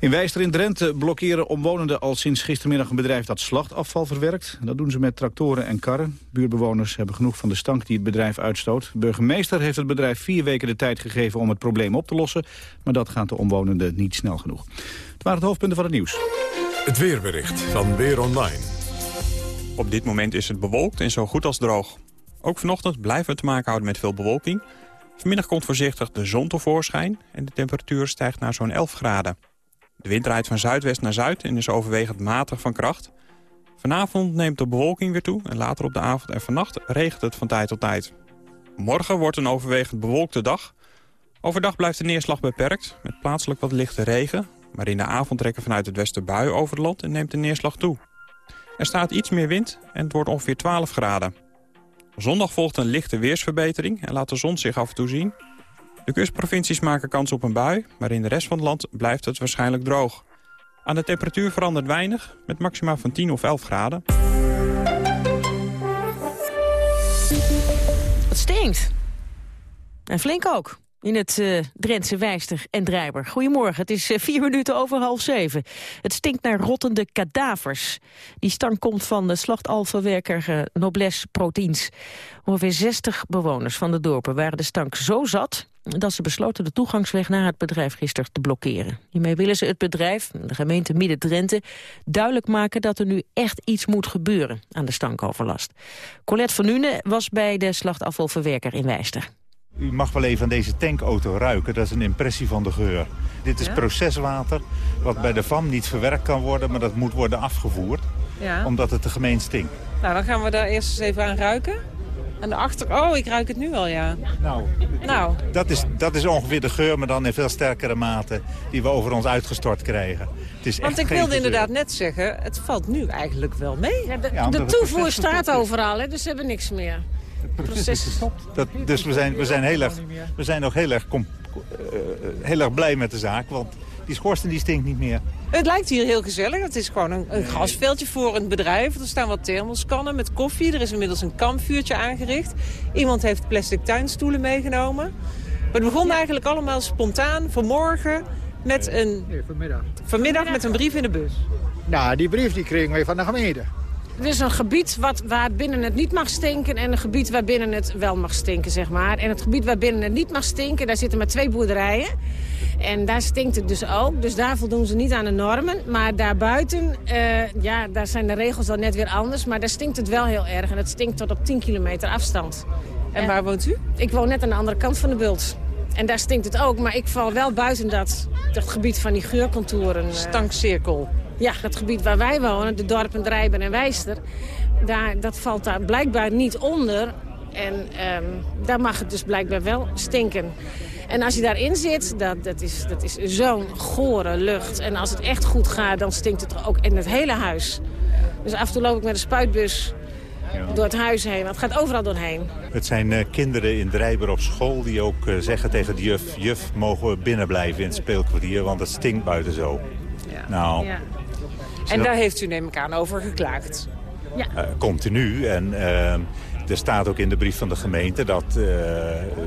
In Wijster in Drenthe blokkeren omwonenden al sinds gistermiddag een bedrijf dat slachtafval verwerkt. Dat doen ze met tractoren en karren. Buurbewoners hebben genoeg van de stank die het bedrijf uitstoot. De burgemeester heeft het bedrijf vier weken de tijd gegeven om het probleem op te lossen. Maar dat gaat de omwonenden niet snel genoeg. Het waren het hoofdpunten van het nieuws. Het weerbericht van Weer Online. Op dit moment is het bewolkt en zo goed als droog. Ook vanochtend blijven we te maken houden met veel bewolking. Vanmiddag komt voorzichtig de zon tevoorschijn en de temperatuur stijgt naar zo'n 11 graden. De wind draait van zuidwest naar zuid en is overwegend matig van kracht. Vanavond neemt de bewolking weer toe en later op de avond en vannacht regent het van tijd tot tijd. Morgen wordt een overwegend bewolkte dag. Overdag blijft de neerslag beperkt, met plaatselijk wat lichte regen. Maar in de avond trekken vanuit het westen buien over het land en neemt de neerslag toe. Er staat iets meer wind en het wordt ongeveer 12 graden. Zondag volgt een lichte weersverbetering en laat de zon zich af en toe zien. De kustprovincies maken kans op een bui, maar in de rest van het land blijft het waarschijnlijk droog. Aan de temperatuur verandert weinig, met maxima van 10 of 11 graden. Het stinkt. En flink ook in het uh, Drentse Wijster en Drijber. Goedemorgen, het is uh, vier minuten over half zeven. Het stinkt naar rottende kadavers. Die stank komt van de slachtalverwerker uh, Noblesse Proteins. Ongeveer 60 bewoners van de dorpen waren de stank zo zat dat ze besloten de toegangsweg naar het bedrijf gisteren te blokkeren. Hiermee willen ze het bedrijf, de gemeente Midden-Drenthe, duidelijk maken dat er nu echt iets moet gebeuren aan de stankoverlast. Colette van Nune was bij de slachtafvalverwerker in Wijster. U mag wel even aan deze tankauto ruiken, dat is een impressie van de geur. Dit is proceswater, wat bij de VAM niet verwerkt kan worden, maar dat moet worden afgevoerd. Ja. Omdat het te gemeen stinkt. Nou, dan gaan we daar eerst eens even aan ruiken. Aan de achter... Oh, ik ruik het nu al, ja. Nou, nou. Dat, is, dat is ongeveer de geur, maar dan in veel sterkere mate... die we over ons uitgestort krijgen. Het is Want ik wilde inderdaad net zeggen, het valt nu eigenlijk wel mee. Ja, de, de toevoer staat overal, hè, dus ze hebben niks meer. Het proces is gestopt. Dat, dus we zijn, we zijn, heel erg, we zijn nog heel erg, uh, heel erg blij met de zaak. Want die schoorsteen die stinkt niet meer. Het lijkt hier heel gezellig. Het is gewoon een, een gasveldje voor een bedrijf. Er staan wat thermoskannen met koffie. Er is inmiddels een kampvuurtje aangericht. Iemand heeft plastic tuinstoelen meegenomen. Maar het begon eigenlijk allemaal spontaan vanmorgen met een... vanmiddag. Vanmiddag met een brief in de bus. Nou, die brief die kregen wij van de gemeente. Er is een gebied wat, waar binnen het niet mag stinken... en een gebied waar binnen het wel mag stinken, zeg maar. En het gebied waar binnen het niet mag stinken, daar zitten maar twee boerderijen. En daar stinkt het dus ook. Dus daar voldoen ze niet aan de normen. Maar daarbuiten, uh, ja, daar zijn de regels dan net weer anders. Maar daar stinkt het wel heel erg. En het stinkt tot op 10 kilometer afstand. En waar woont u? Ik woon net aan de andere kant van de bult. En daar stinkt het ook. Maar ik val wel buiten dat, dat gebied van die geurcontouren. Uh, Stankcirkel. Ja, dat gebied waar wij wonen, de dorpen Drijben en Wijster... Daar, dat valt daar blijkbaar niet onder. En um, daar mag het dus blijkbaar wel stinken. En als je daarin zit, dat, dat is, dat is zo'n gore lucht. En als het echt goed gaat, dan stinkt het ook in het hele huis. Dus af en toe loop ik met een spuitbus door het huis heen. Want het gaat overal doorheen. Het zijn uh, kinderen in Drijber op school die ook uh, zeggen tegen de juf... juf, mogen we binnen blijven in het speelkwartier, want het stinkt buiten zo. Ja. Nou, ja. En daar heeft u neem ik aan over geklaagd? Ja. Uh, continu. En er staat ook in de brief van de gemeente dat uh,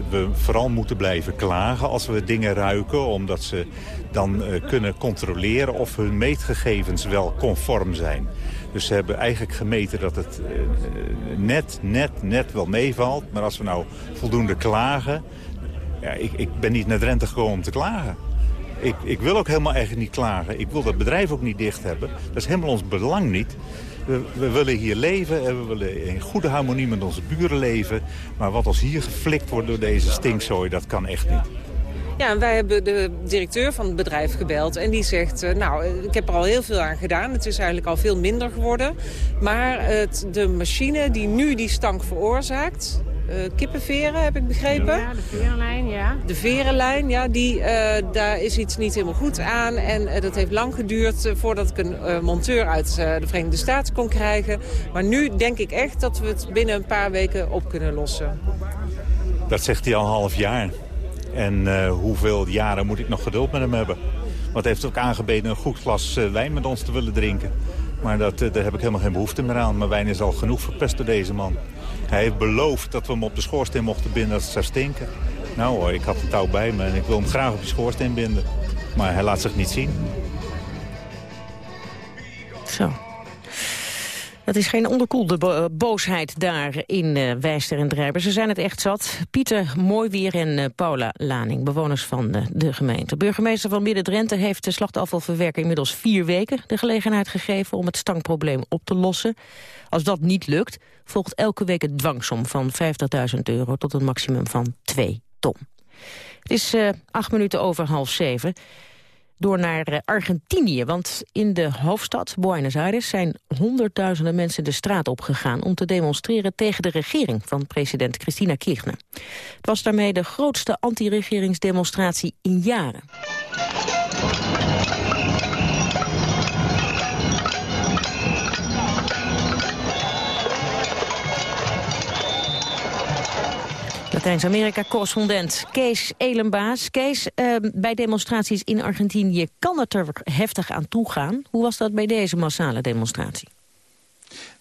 we vooral moeten blijven klagen als we dingen ruiken. Omdat ze dan uh, kunnen controleren of hun meetgegevens wel conform zijn. Dus ze hebben eigenlijk gemeten dat het uh, net, net, net wel meevalt. Maar als we nou voldoende klagen... Ja, ik, ik ben niet naar Drenthe gekomen om te klagen. Ik, ik wil ook helemaal eigenlijk niet klagen. Ik wil dat bedrijf ook niet dicht hebben. Dat is helemaal ons belang niet. We, we, willen hier leven en we willen in goede harmonie met onze buren leven. Maar wat als hier geflikt wordt door deze stinkzooi, dat kan echt niet. Ja, en wij hebben de directeur van het bedrijf gebeld en die zegt... Uh, nou, ik heb er al heel veel aan gedaan. Het is eigenlijk al veel minder geworden. Maar het, de machine die nu die stank veroorzaakt... Uh, kippenveren, heb ik begrepen. Ja, de verenlijn, ja. De verenlijn, ja, die, uh, daar is iets niet helemaal goed aan. En uh, dat heeft lang geduurd voordat ik een monteur uit de Verenigde Staten kon krijgen. Maar nu denk ik echt dat we het binnen een paar weken op kunnen lossen. Dat zegt hij al een half jaar. En hoeveel jaren moet ik nog geduld met hem hebben? Want hij heeft ook aangebeden een goed glas wijn met ons te willen drinken. Maar dat, daar heb ik helemaal geen behoefte meer aan. Mijn wijn is al genoeg verpest door deze man. Hij heeft beloofd dat we hem op de schoorsteen mochten binden als het zou stinken. Nou hoor, ik had een touw bij me en ik wil hem graag op die schoorsteen binden. Maar hij laat zich niet zien. Zo. Dat is geen onderkoelde bo boosheid daar in uh, Wijster en Drijber. Ze zijn het echt zat. Pieter Mooiwier en uh, Paula Laning, bewoners van de gemeente. Burgemeester van Midden-Drenthe heeft de slachtafvalverwerker inmiddels vier weken de gelegenheid gegeven om het stankprobleem op te lossen. Als dat niet lukt, volgt elke week een dwangsom van 50.000 euro tot een maximum van 2 ton. Het is acht minuten over half zeven door naar eh, Argentinië. Want in de hoofdstad Buenos Aires zijn honderdduizenden mensen de straat opgegaan... om te demonstreren tegen de regering van president Cristina Kirchner. Het was daarmee de grootste anti-regeringsdemonstratie in jaren. Latijns-Amerika-correspondent Kees Elenbaas. Kees, uh, bij demonstraties in Argentinië kan het er heftig aan toegaan. Hoe was dat bij deze massale demonstratie?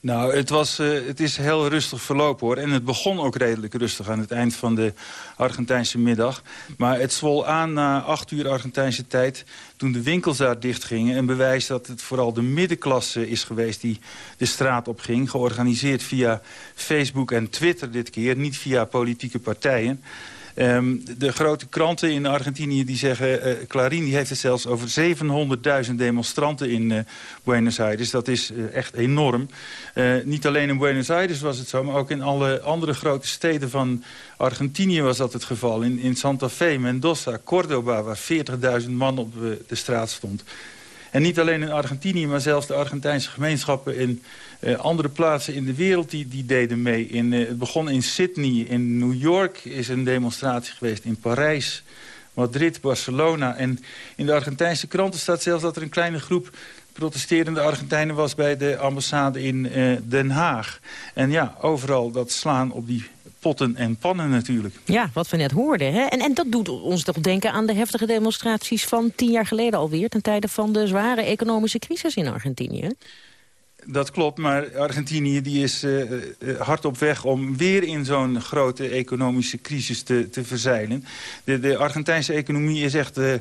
Nou, het, was, uh, het is heel rustig verlopen hoor. En het begon ook redelijk rustig aan het eind van de Argentijnse middag. Maar het zwol aan na acht uur Argentijnse tijd toen de winkels daar dichtgingen. Een bewijs dat het vooral de middenklasse is geweest die de straat op ging. Georganiseerd via Facebook en Twitter dit keer, niet via politieke partijen. Um, de grote kranten in Argentinië die zeggen... Uh, Clarín die heeft het zelfs over 700.000 demonstranten in uh, Buenos Aires. Dat is uh, echt enorm. niet alleen in Buenos Aires was het zo... maar ook in alle andere grote steden van Argentinië was dat het geval. In, in Santa Fe, Mendoza, Cordoba... waar 40.000 man op de straat stond. En niet alleen in Argentinië, maar zelfs de Argentijnse gemeenschappen... in uh, andere plaatsen in de wereld die, die deden mee. In, uh, het begon in Sydney, in New York is een demonstratie geweest, in Parijs, Madrid, Barcelona. En in de Argentijnse kranten staat zelfs dat er een kleine groep protesterende Argentijnen was bij de ambassade in uh, Den Haag. En ja, overal dat slaan op die potten en pannen natuurlijk. Ja, wat we net hoorden. Hè? En, en dat doet ons toch denken aan de heftige demonstraties van tien jaar geleden alweer... ten tijde van de zware economische crisis in Argentinië. Dat klopt, maar Argentinië die is uh, hard op weg om weer in zo'n grote economische crisis te, te verzeilen. De, de Argentijnse economie is echt uh,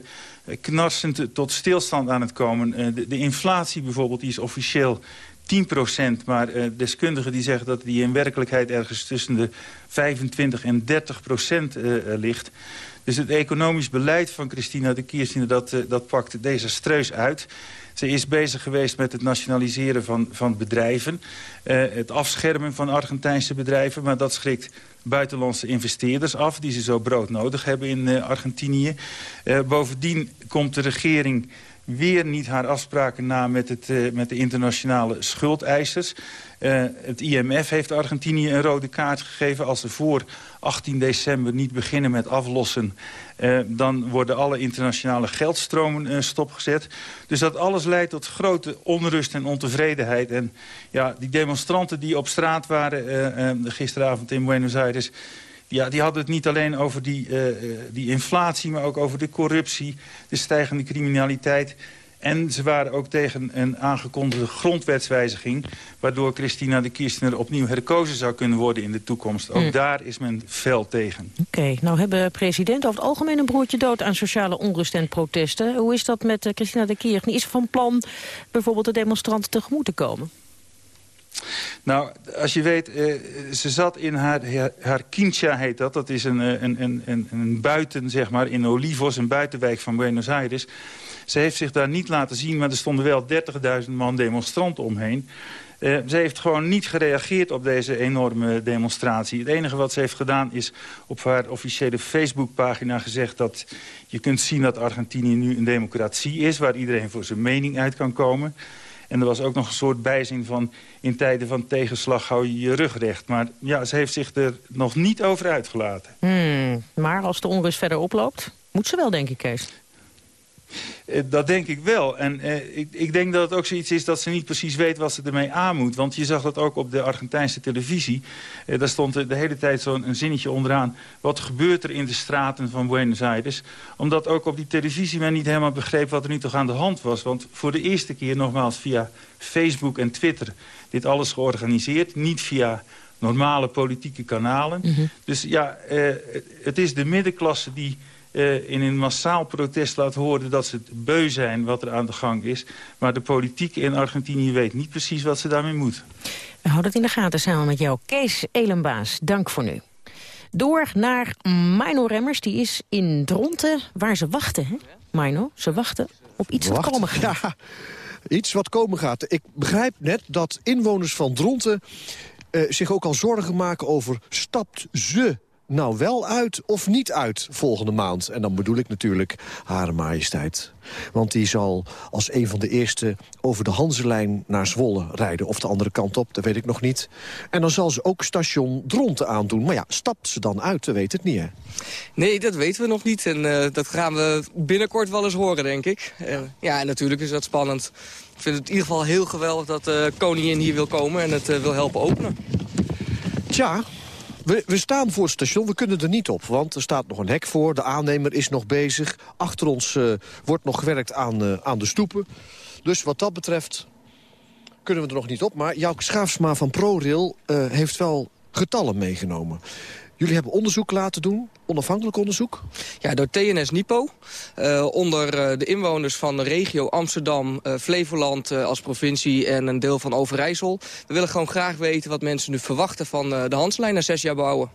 knarsend tot stilstand aan het komen. De, de, inflatie bijvoorbeeld die is officieel 10 maar deskundigen die zeggen dat die in werkelijkheid ergens tussen de 25 en 30 procent ligt. Dus het economisch beleid van Christina de Kirchner dat, dat pakt desastreus uit. Ze is bezig geweest met het nationaliseren van, van bedrijven. Uh, het afschermen van Argentijnse bedrijven. Maar dat schrikt buitenlandse investeerders af... die ze zo broodnodig hebben in uh, Argentinië. Uh, bovendien komt de regering weer niet haar afspraken na met, het, uh, met de internationale schuldeisers. Uh, het IMF heeft Argentinië een rode kaart gegeven. Als ze voor 18 december niet beginnen met aflossen... Uh, dan worden alle internationale geldstromen stopgezet. Dus dat alles leidt tot grote onrust en ontevredenheid. En ja, die demonstranten die op straat waren gisteravond in Buenos Aires... Ja, die hadden het niet alleen over die, uh, die inflatie... maar ook over de corruptie, de stijgende criminaliteit. En ze waren ook tegen een aangekondigde grondwetswijziging... waardoor Christina de Kirchner opnieuw herkozen zou kunnen worden in de toekomst. Ook mm. daar is men fel tegen. Oké, okay, nou hebben presidenten over het algemeen een broertje dood... aan sociale onrust en protesten. Hoe is dat met uh, Christina de Kirchner? Is van plan bijvoorbeeld de demonstranten tegemoet te komen? Nou, als je weet, uh, ze zat in haar, haar Quincha heet dat. Dat is een, een, een, een buiten, zeg maar, in Olivos, een buitenwijk van Buenos Aires. Ze heeft zich daar niet laten zien, maar er stonden wel 30.000 man demonstranten omheen. Uh, ze heeft gewoon niet gereageerd op deze enorme demonstratie. Het enige wat ze heeft gedaan is op haar officiële Facebookpagina gezegd... dat je kunt zien dat Argentinië nu een democratie is... waar iedereen voor zijn mening uit kan komen. En er was ook nog een soort bijzin van... in tijden van tegenslag hou je je rug recht. Maar ja, ze heeft zich er nog niet over uitgelaten. Hmm, maar als de onrust verder oploopt, moet ze wel, denk ik, Kees. Uh, dat denk ik wel. En uh, ik, ik, denk dat het ook zoiets is dat ze niet precies weet wat ze ermee aan moet. Want je zag dat ook op de Argentijnse televisie. Uh, daar stond de hele tijd zo'n zinnetje onderaan. Wat gebeurt er in de straten van Buenos Aires? Omdat ook op die televisie men niet helemaal begreep wat er nu toch aan de hand was. Want voor de eerste keer nogmaals via Facebook en Twitter dit alles georganiseerd. Niet via normale politieke kanalen. Mm -hmm. Dus ja, het is de middenklasse die uh, in een massaal protest laat horen dat ze beu zijn wat er aan de gang is. Maar de politiek in Argentinië weet niet precies wat ze daarmee moet. We houden het in de gaten samen met jou. Kees Elenbaas, dank voor nu. Door naar Mino Remmers, die is in Dronten, waar ze wachten. Hè? Mino, ze wachten op iets Wacht. wat komen gaat. Ja, iets wat komen gaat. Ik begrijp net dat inwoners van Dronten uh, zich ook al zorgen maken over stapt ze nou wel uit of niet uit volgende maand? En dan bedoel ik natuurlijk Hare Majesteit. Want die zal als een van de eerste over de Hanselijn naar Zwolle rijden. Of de andere kant op, dat weet ik nog niet. En dan zal ze ook station Dronten aandoen. Maar ja, stapt ze dan uit, dat weet het niet, hè? Nee, dat weten we nog niet. En uh, dat gaan we binnenkort wel eens horen, denk ik. Uh, ja, en natuurlijk is dat spannend. Ik vind het in ieder geval heel geweldig dat de uh, koningin hier wil komen... en het wil helpen openen. Tja, we, we, staan voor het station, we kunnen er niet op, want er staat nog een hek voor. De aannemer is nog bezig. Achter ons uh, wordt nog gewerkt aan, uh, aan de stoepen. Dus wat dat betreft kunnen we er nog niet op. Maar Jouke Schaafsma van ProRail uh, heeft wel getallen meegenomen. Jullie hebben onderzoek laten doen, onafhankelijk onderzoek? Ja, door TNS Nipo. Uh, onder uh, de inwoners van de regio Amsterdam, uh, Flevoland als provincie en een deel van Overijssel. We willen gewoon graag weten wat mensen nu verwachten van de Hanslijn na zes jaar bouwen.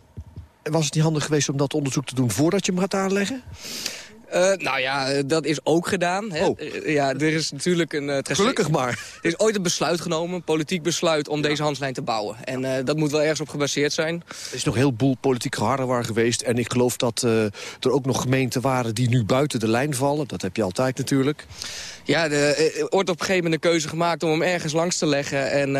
Was het niet handig geweest om dat onderzoek te doen voordat je hem gaat aanleggen? Uh, nou ja, dat is ook gedaan. Hè. Oh. ja, er is natuurlijk een... Uh, Gelukkig maar. Er is ooit een besluit genomen, een politiek besluit, om ja. deze handslijn te bouwen. En uh, dat moet wel ergens op gebaseerd zijn. Er is nog heel boel politiek geharrewar geweest. En ik geloof dat er ook nog gemeenten waren die nu buiten de lijn vallen. Dat heb je altijd natuurlijk. Ja, er wordt op een gegeven moment een keuze gemaakt om hem ergens langs te leggen. En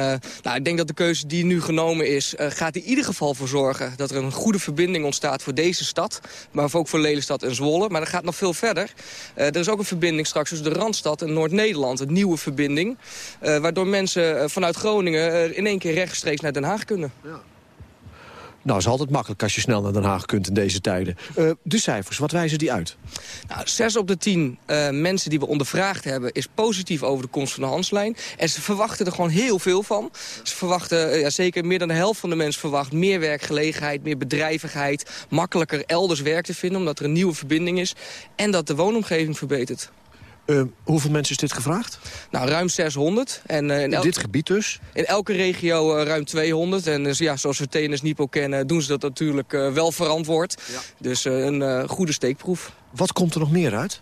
nou, ik denk dat de keuze die nu genomen is, gaat in ieder geval voor zorgen... dat er een goede verbinding ontstaat voor deze stad. Maar ook voor Lelystad en Zwolle. Maar er gaat nog veel verder. Er is ook een verbinding straks tussen de Randstad en Noord-Nederland. Een nieuwe verbinding. Waardoor mensen vanuit Groningen in één keer rechtstreeks naar Den Haag kunnen. Ja. Nou, is altijd makkelijk als je snel naar Den Haag kunt in deze tijden. Uh, de cijfers, wat wijzen die uit? Nou, zes op de tien uh, mensen die we ondervraagd hebben... is positief over de komst van de Hanslijn. En ze verwachten er gewoon heel veel van. Ze verwachten, uh, ja, zeker meer dan de helft van de mensen verwacht... meer werkgelegenheid, meer bedrijvigheid... makkelijker elders werk te vinden omdat er een nieuwe verbinding is... en dat de woonomgeving verbetert. Uh, hoeveel mensen is dit gevraagd? Nou, ruim 600. En, uh, in, in dit gebied dus? In elke regio uh, ruim 200. En dus, ja, zoals we TNS Nipo kennen, doen ze dat natuurlijk wel verantwoord. Ja. Dus een goede steekproef. Wat komt er nog meer uit?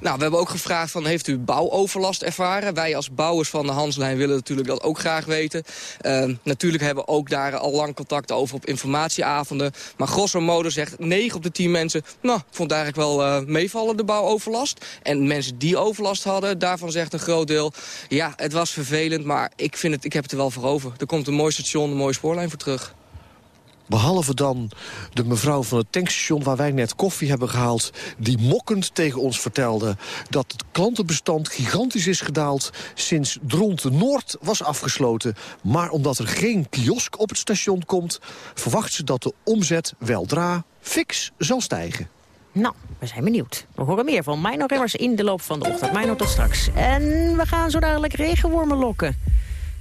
Nou, we hebben ook gevraagd van, heeft u bouwoverlast ervaren? Wij als bouwers van de Hanslijn willen natuurlijk dat ook graag weten. Uh, natuurlijk hebben we ook daar al lang contact over op informatieavonden. Maar grosso modo zegt 9 op de 10 mensen... nou, ik vond eigenlijk wel uh, meevallen, de bouwoverlast. En mensen die overlast hadden, daarvan zegt een groot deel... ja, het was vervelend, maar ik, vind het, ik heb het er wel voor over. Er komt een mooi station, een mooie spoorlijn voor terug. Behalve dan de mevrouw van het tankstation waar wij net koffie hebben gehaald... die mokkend tegen ons vertelde dat het klantenbestand gigantisch is gedaald... sinds Dronten Noord was afgesloten. Maar omdat er geen kiosk op het station komt... verwacht ze dat de omzet weldra fix zal stijgen. Nou, we zijn benieuwd. We horen meer van Mino Remmers in de loop van de ochtend. Mino, tot straks. En we gaan zo dadelijk regenwormen lokken.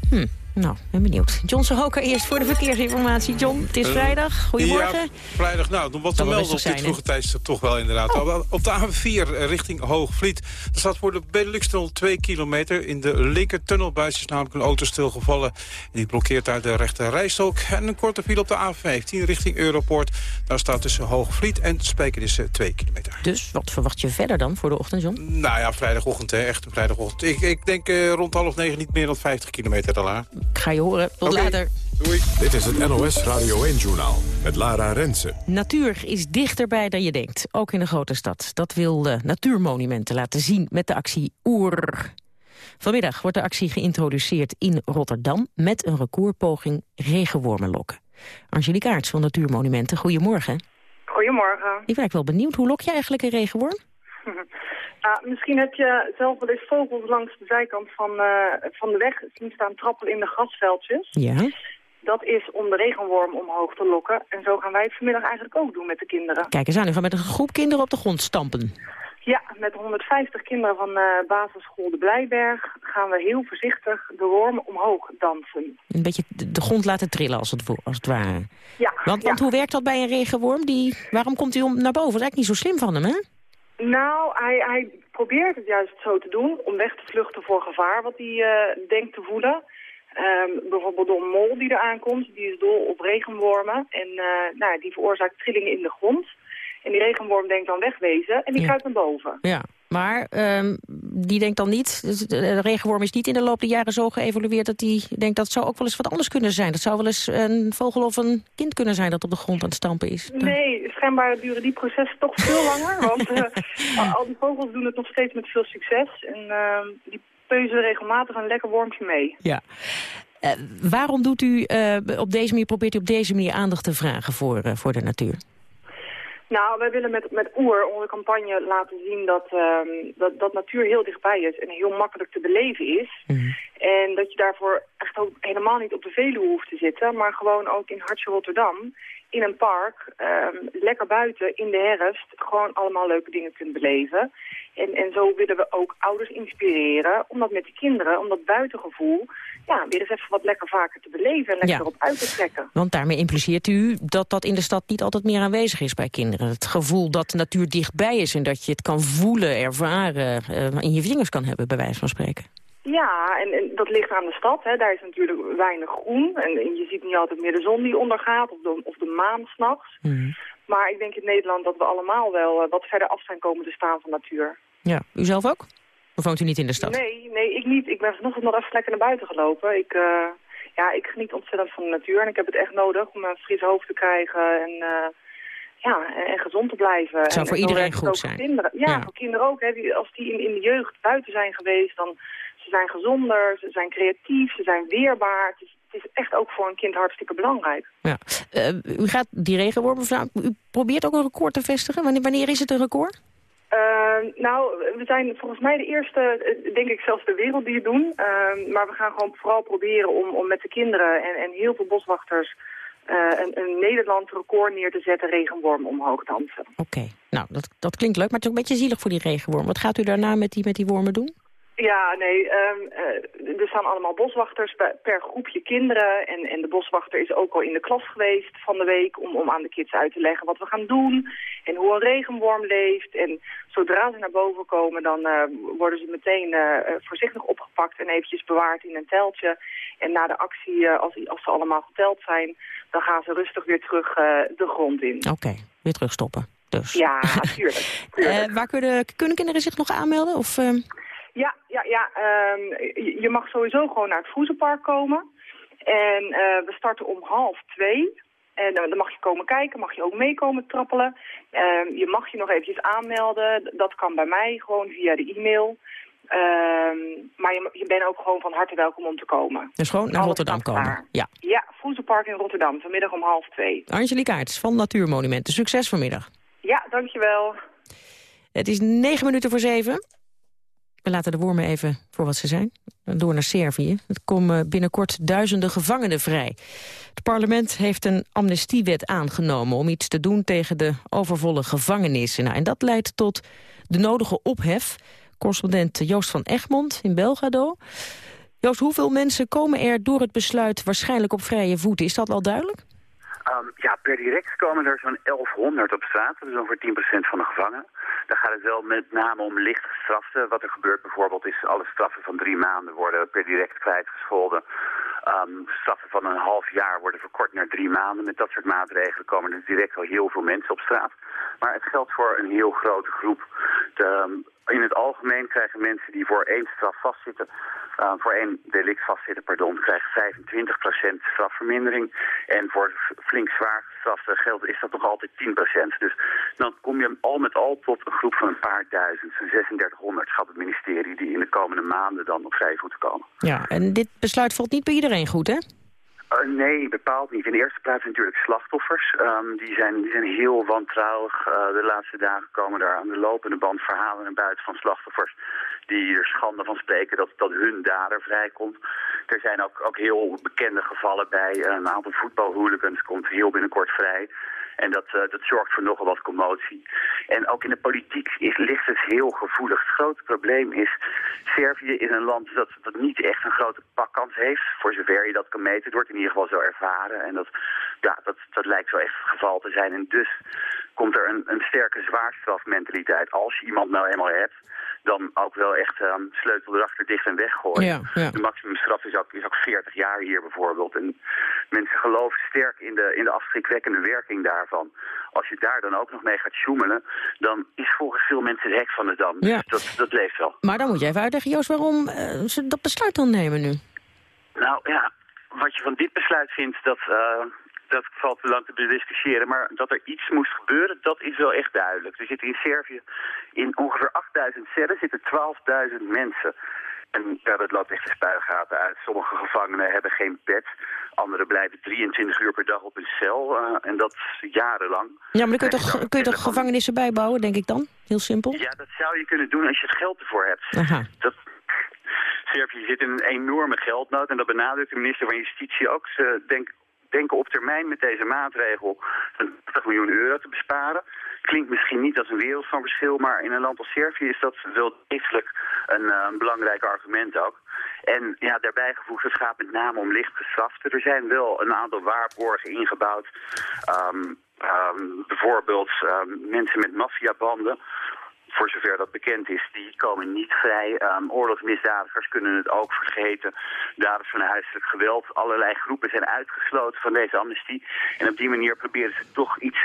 Hm. Nou, ben benieuwd. John Sohoka eerst voor de verkeersinformatie. John, het is eh, vrijdag. Goedemorgen. Ja, vrijdag. Nou, wat te melden op dit vroege tijdstip toch wel inderdaad. Oh. Op de A4 eh, richting Hoogvliet. Er staat voor de Benelux-tunnel 2 kilometer. In de linker tunnelbuis is namelijk een auto stilgevallen. Die blokkeert daar de rechte rijstok. En een korte file op de A15 richting Europort. Daar staat tussen Hoogvliet en Spijkenissen 2 kilometer. Dus wat verwacht je verder dan voor de ochtend, John? Nou ja, vrijdagochtend, hè, echt een vrijdagochtend. Ik, ik denk uh, rond half negen niet meer dan 50 kilometer daarna. Ik ga je horen. Tot okay. later. Doei. Dit is het NOS Radio 1-journaal met Lara Rensen. Natuur is dichterbij dan je denkt, ook in de grote stad. Dat wil de natuurmonumenten laten zien met de actie Oer. Vanmiddag wordt de actie geïntroduceerd in Rotterdam... met een recordpoging regenwormen lokken. Angelique Aarts van Natuurmonumenten, goedemorgen. Goedemorgen. Ik ben wel benieuwd, hoe lok je eigenlijk een regenworm? Ja, misschien heb je zelf wel eens vogels langs de zijkant van, uh, van de weg zien staan trappelen in de grasveldjes. Ja. Dat is om de regenworm omhoog te lokken. En zo gaan wij het vanmiddag eigenlijk ook doen met de kinderen. Kijk eens aan, u gaat met een groep kinderen op de grond stampen. Ja, met 150 kinderen van uh, basisschool De Blijberg gaan we heel voorzichtig de worm omhoog dansen. Een beetje de grond laten trillen als het, als het ware. Ja. Want, want ja. hoe werkt dat bij een regenworm? Die, waarom komt hij om naar boven? Dat is eigenlijk niet zo slim van hem, hè? Nou, hij, hij probeert het juist zo te doen om weg te vluchten voor gevaar wat hij uh, denkt te voelen. Um, bijvoorbeeld door een mol die er aankomt, die is dol op regenwormen en uh, nou, die veroorzaakt trillingen in de grond. En die regenworm denkt dan wegwezen en die Ja. kruipt naar boven. Ja, maar um, die denkt dan niet... dus De regenworm is niet in de loop der jaren zo geëvolueerd... dat hij denkt dat zou ook wel eens wat anders kunnen zijn. Dat zou wel eens een vogel of een kind kunnen zijn... dat op de grond aan het stampen is. Nee, schijnbaar duren die processen toch veel langer. want uh, al- die vogels doen het nog steeds met veel succes. En uh, die peuzelen regelmatig een lekker wormpje mee. Ja. Uh, waarom doet u uh, op deze manier, probeert u op deze manier aandacht te vragen voor, voor de natuur? Nou, wij willen met, met Oer, onze campagne, laten zien dat, um, dat, dat natuur heel dichtbij is en heel makkelijk te beleven is. Mm. En dat je daarvoor echt ook helemaal niet op de Veluwe hoeft te zitten, maar gewoon ook in Hartje Rotterdam, in een park, um, lekker buiten, in de herfst, gewoon allemaal leuke dingen kunt beleven. En, en zo willen we ook ouders inspireren om dat met de kinderen, om dat buitengevoel, ja, weer eens even wat lekker vaker te beleven en lekker Ja. erop uit te trekken. Want daarmee impliceert u dat dat in de stad niet altijd meer aanwezig is bij kinderen. Het gevoel dat de natuur dichtbij is en dat je het kan voelen, ervaren... Uh, in je vingers kan hebben, bij wijze van spreken. Ja, en, en dat ligt aan de stad. Hè. Daar is natuurlijk weinig groen. En, en je ziet niet altijd meer de zon die ondergaat of de, of de maan s'nachts. Mm. Maar ik denk in Nederland dat we allemaal wel uh, wat verder af zijn komen te staan van natuur. Ja, u zelf ook? Of woont u niet in de stad? Nee, nee, ik niet. Ik ben vanochtend nog even lekker naar buiten gelopen. Ik, uh, ja, ik geniet ontzettend van de natuur en ik heb het echt nodig om een fris hoofd te krijgen en, uh, ja, en, en gezond te blijven. Het zou en, voor iedereen goed zijn. Kinderen. Ja, Ja. voor kinderen ook. Hè. Die, als die in, in de jeugd buiten zijn geweest, dan zijn gezonder, ze zijn creatief, ze zijn weerbaar. Het is, het is echt ook voor een kind hartstikke belangrijk. Ja. Uh, u gaat die regenwormen vragen. U probeert ook een record te vestigen. Wanneer, wanneer is het een record? Uh, nou, we zijn volgens mij de eerste, eh, denk ik zelfs ter wereld die het doen. Uh, maar we gaan gewoon vooral proberen om, om met de kinderen en, en heel veel boswachters een, een Nederlands record neer te zetten, regenworm omhoog dansen. Oké, nou dat, dat klinkt leuk, maar het is ook een beetje zielig voor die regenworm. Wat gaat u daarna met die, met die wormen doen? Ja, nee, um, er staan allemaal boswachters per groepje kinderen. En, en de boswachter is ook al in de klas geweest van de week om, om aan de kids uit te leggen wat we gaan doen. En hoe een regenworm leeft. En zodra ze naar boven komen, dan uh, worden ze meteen uh, voorzichtig opgepakt en eventjes bewaard in een teltje. En na de actie, als, als ze allemaal geteld zijn, dan gaan ze rustig weer terug de grond in. Oké, weer terugstoppen. Dus. Ja, tuurlijk. tuurlijk. waar kunnen, kunnen kinderen zich nog aanmelden? Of, ehm? Ja, ja, ja. Um, je mag sowieso gewoon naar het Vroezenpark komen. En uh, we starten om half twee. En uh, dan mag je komen kijken, mag je ook meekomen trappelen. Uh, je mag je nog eventjes aanmelden. Dat kan bij mij gewoon via de e-mail. Um, maar je, je bent ook gewoon van harte welkom om te komen. Dus gewoon naar Rotterdam komen? Ja, ja Vroezenpark in Rotterdam, vanmiddag om half twee. Angelique Aerts van Natuurmonumenten. Succes vanmiddag. Ja, dankjewel. Het is negen minuten voor zeven. We laten de wormen even voor wat ze zijn. Door naar Servië. Er komen binnenkort duizenden gevangenen vrij. Het parlement heeft een amnestiewet aangenomen... om iets te doen tegen de overvolle gevangenissen. Nou, en dat leidt tot de nodige ophef. Correspondent Joost van Egmond in Belgrado. Joost, hoeveel mensen komen er door het besluit... waarschijnlijk op vrije voeten? Is dat al duidelijk? Um, ja, per direct komen er zo'n 1100 op straat. Is ongeveer 10% van de gevangenen. Daar gaat het wel met name om licht gestraften. Wat er gebeurt bijvoorbeeld is alle straffen van drie maanden worden per direct kwijtgescholden. Um, straffen van een half jaar worden verkort naar drie maanden. Met dat soort maatregelen komen er direct al heel veel mensen op straat. Maar het geldt voor een heel grote groep. De, um, in het algemeen krijgen mensen die voor één straf vastzitten, uh, voor één delict vastzitten, pardon, krijgen 25% strafvermindering. En voor flink zwaar gestrafte is dat nog altijd 10%. Dus dan kom je al met al tot een groep van een paar duizend, zo'n 3600 schat het ministerie, die in de komende maanden dan op vrij voeten komen. Ja, en dit besluit valt niet bij iedereen goed, hè? Uh, nee, bepaald niet. In eerste plaats natuurlijk slachtoffers. Um, die, zijn, die zijn heel wantrouwig. Uh, de laatste dagen komen daar aan de lopende band verhalen naar buiten van slachtoffers die er schande van spreken dat, dat hun dader vrijkomt. Er zijn ook, ook heel bekende gevallen bij. Een aantal voetbalhooligans komt heel binnenkort vrij. En dat, uh, dat zorgt voor nogal wat commotie. En ook in de politiek is, ligt het heel gevoelig. Het grote probleem is, Servië is een land dat, dat niet echt een grote pakkans heeft. Voor zover je dat kan meten. Het wordt in ieder geval zo ervaren. En dat, ja, dat, dat lijkt zo echt het geval te zijn. En dus komt er een, een sterke zwaarstrafmentaliteit. Als je iemand nou eenmaal hebt, dan ook wel echt um, sleutel erachter dicht en weggooien. Ja, ja. De maximumstraf is ook, is ook 40 jaar hier bijvoorbeeld. En mensen geloven sterk in de, in de afschrikwekkende werking daarvan. Als je daar dan ook nog mee gaat sjoemelen, dan is volgens veel mensen het hek van de dam. Ja. Dus dat, dat leeft wel. Maar dan moet je even uitleggen, Joost, waarom uh, ze dat besluit dan nemen nu? Nou ja, wat je van dit besluit vindt, dat, uh, dat valt te lang te bediscussiëren. Maar dat er iets moest gebeuren, dat is wel echt duidelijk. Er zitten in Servië in ongeveer 8000 cellen zitten 12.000 mensen. En dat loopt echt de spuigaten uit. Sommige gevangenen hebben geen bed. Anderen blijven 23 uur per dag op een cel. Uh, en dat jarenlang. Ja, maar dan kun je toch, kun je toch gevangenissen bijbouwen, denk ik dan? Heel simpel. Ja, dat zou je kunnen doen als je het geld ervoor hebt. Aha. Dat, Servië zit in een enorme geldnood. En dat benadrukt de minister van Justitie ook. Ze denken denken op termijn met deze maatregel 80 miljoen euro te besparen. Klinkt misschien niet als een wereld van verschil, maar in een land als Servië is dat wel degelijk een, een belangrijk argument ook. En ja, daarbij gevoegd, het gaat met name om licht gestraften. Er zijn wel een aantal waarborgen ingebouwd. Um, um, bijvoorbeeld um, mensen met maffiabanden voor zover dat bekend is, die komen niet vrij. Um, oorlogsmisdadigers kunnen het ook vergeten. Daders van huiselijk geweld. Allerlei groepen zijn uitgesloten van deze amnestie. En op die manier proberen ze toch iets,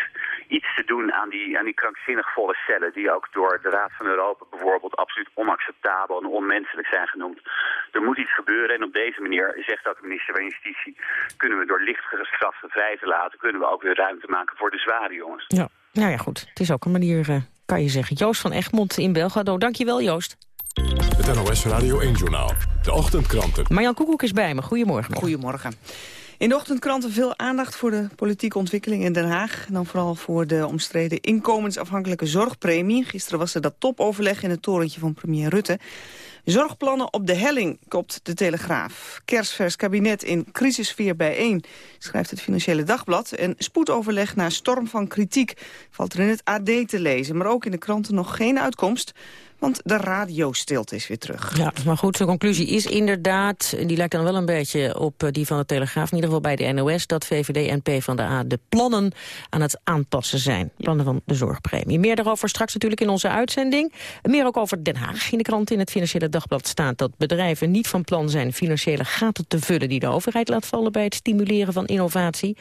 iets te doen aan die, aan die krankzinnig volle cellen... die ook door de Raad van Europa bijvoorbeeld absoluut onacceptabel en onmenselijk zijn genoemd. Er moet iets gebeuren en op deze manier, zegt ook de minister van Justitie... kunnen we door licht gestrafte vrij te laten... kunnen we ook weer ruimte maken voor de zware jongens. Ja, nou ja goed. Het is ook een manier... Kan je zeggen. Joost van Egmond in Belgrado. Dankjewel, Joost. Het NOS Radio 1-journaal. De ochtendkranten. Marjan Koekoek is bij me. Goedemorgen. Goedemorgen. In de ochtendkranten veel aandacht voor de politieke ontwikkeling in Den Haag. En dan vooral voor de omstreden inkomensafhankelijke zorgpremie. Gisteren was er dat topoverleg in het torentje van premier Rutte. Zorgplannen op de helling, kopt de Telegraaf. Kerstvers kabinet in crisissfeer bijeen, schrijft het Financiële Dagblad. En spoedoverleg na storm van kritiek valt er in het AD te lezen. Maar ook in de kranten nog geen uitkomst. Want de radiostilte is weer terug. Ja, maar goed, de conclusie is inderdaad... die lijkt dan wel een beetje op eh, die van de Telegraaf... in ieder geval bij de NOS... dat VVD en PvdA de plannen aan het aanpassen zijn. Plannen van de zorgpremie. Meer daarover straks natuurlijk in onze uitzending. Meer ook over Den Haag. In de krant in het Financiële Dagblad staat dat bedrijven niet van plan zijn... financiële gaten te vullen die de overheid laat vallen... bij het stimuleren van innovatie.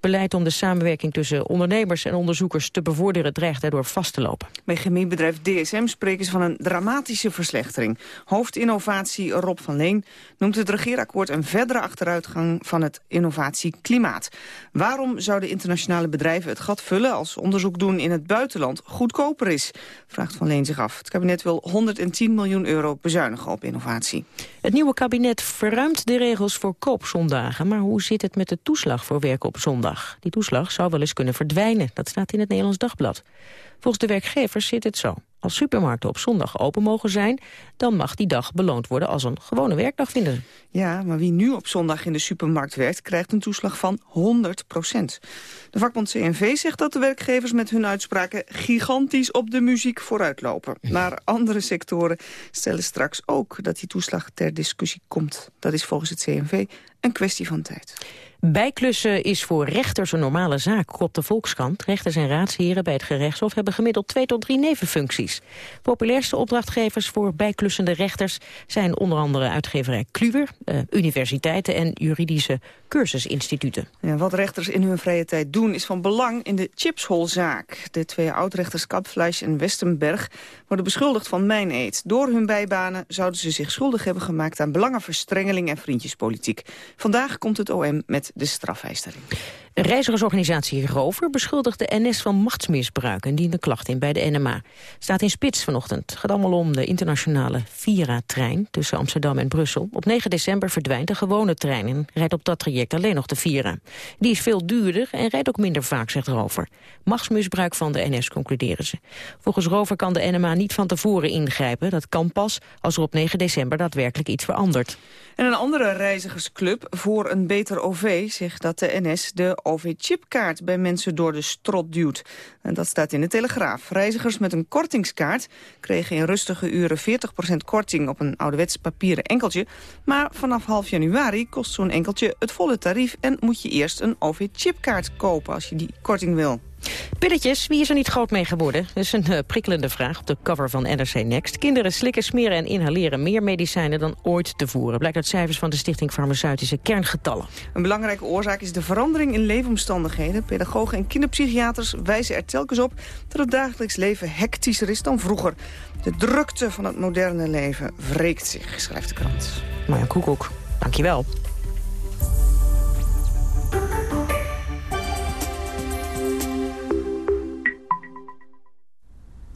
beleid om de samenwerking tussen ondernemers en onderzoekers te bevorderen... dreigt daardoor vast te lopen. Bij chemiebedrijf DSM spreken ze van een dramatische verslechtering. Hoofdinnovatie Rob van Leen noemt het regeerakkoord een verdere achteruitgang van het innovatieklimaat. Waarom zouden internationale bedrijven het gat vullen als onderzoek doen in het buitenland goedkoper is? Vraagt Van Leen zich af. Het kabinet wil 110 miljoen euro bezuinigen op innovatie. Het nieuwe kabinet verruimt de regels voor koopzondagen. Maar hoe zit het met de toeslag voor werken op zondag? Die toeslag zou wel eens kunnen verdwijnen. Dat staat in het Nederlands Dagblad. Volgens de werkgevers zit het zo. Als supermarkten op zondag open mogen zijn... dan mag die dag beloond worden als een gewone werkdag, vinden ze. Ja, maar wie nu op zondag in de supermarkt werkt... krijgt een toeslag van 100 procent. De vakbond CNV zegt dat de werkgevers met hun uitspraken... gigantisch op de muziek vooruitlopen. Maar andere sectoren stellen straks ook dat die toeslag ter discussie komt. Dat is volgens het CNV een kwestie van tijd. Bijklussen is voor rechters een normale zaak, op de Volkskrant. Rechters en raadsheren bij het gerechtshof hebben gemiddeld twee tot drie nevenfuncties. Populairste opdrachtgevers voor bijklussende rechters zijn onder andere uitgeverij Kluwer, eh, universiteiten en juridische cursusinstituten. Wat rechters in hun vrije tijd doen is van belang in de chipsholzaak. De twee oudrechters Kapfleisch en Westenberg worden beschuldigd van mijn-eet. Door hun bijbanen zouden ze zich schuldig hebben gemaakt aan belangenverstrengeling en vriendjespolitiek. Vandaag komt het OM met de strafeistering. Een reizigersorganisatie Rover beschuldigt de NS van machtsmisbruik... en dient een klacht in bij de NMA. Staat in spits vanochtend. Gaat allemaal om de internationale Vira-trein tussen Amsterdam en Brussel. Op 9 december verdwijnt de gewone trein en rijdt op dat traject alleen nog de Vira. Die is veel duurder en rijdt ook minder vaak, zegt Rover. Machtsmisbruik van de NS, concluderen ze. Volgens Rover kan de NMA niet van tevoren ingrijpen. Dat kan pas als er op 9 december daadwerkelijk iets verandert. En een andere reizigersclub voor een beter OV zegt dat de NS de OV-chipkaart bij mensen door de strot duwt. En dat staat in de Telegraaf. Reizigers met een kortingskaart kregen in rustige uren 40% korting op een ouderwets papieren enkeltje. Maar vanaf half januari kost zo'n enkeltje het volle tarief en moet je eerst een OV-chipkaart kopen als je die korting wil. Pilletjes, wie is er niet groot mee geworden? Dat is een uh, prikkelende vraag op de cover van NRC Next. Kinderen slikken, smeren en inhaleren meer medicijnen dan ooit tevoren. Blijkt uit cijfers van de Stichting Farmaceutische Kerngetallen. Een belangrijke oorzaak is de verandering in leefomstandigheden. Pedagogen en kinderpsychiaters wijzen er telkens op... dat het dagelijks leven hectischer is dan vroeger. De drukte van het moderne leven wreekt zich, schrijft de krant. Marjan Koekoek, dankjewel.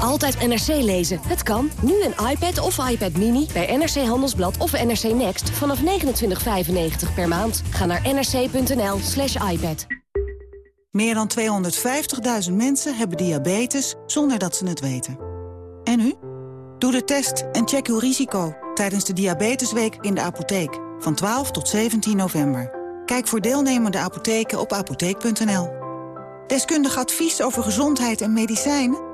Altijd NRC lezen. Het kan. Nu een iPad of iPad Mini bij NRC Handelsblad of NRC Next vanaf 29,95 per maand. Ga naar nrc.nl slash iPad. Meer dan 250.000 mensen hebben diabetes zonder dat ze het weten. En u? Doe de test en check uw risico tijdens de Diabetesweek in de apotheek. Van 12 tot 17 november. Kijk voor deelnemende apotheken op apotheek.nl. Deskundig advies over gezondheid en medicijnen?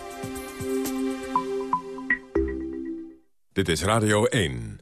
Dit is Radio 1.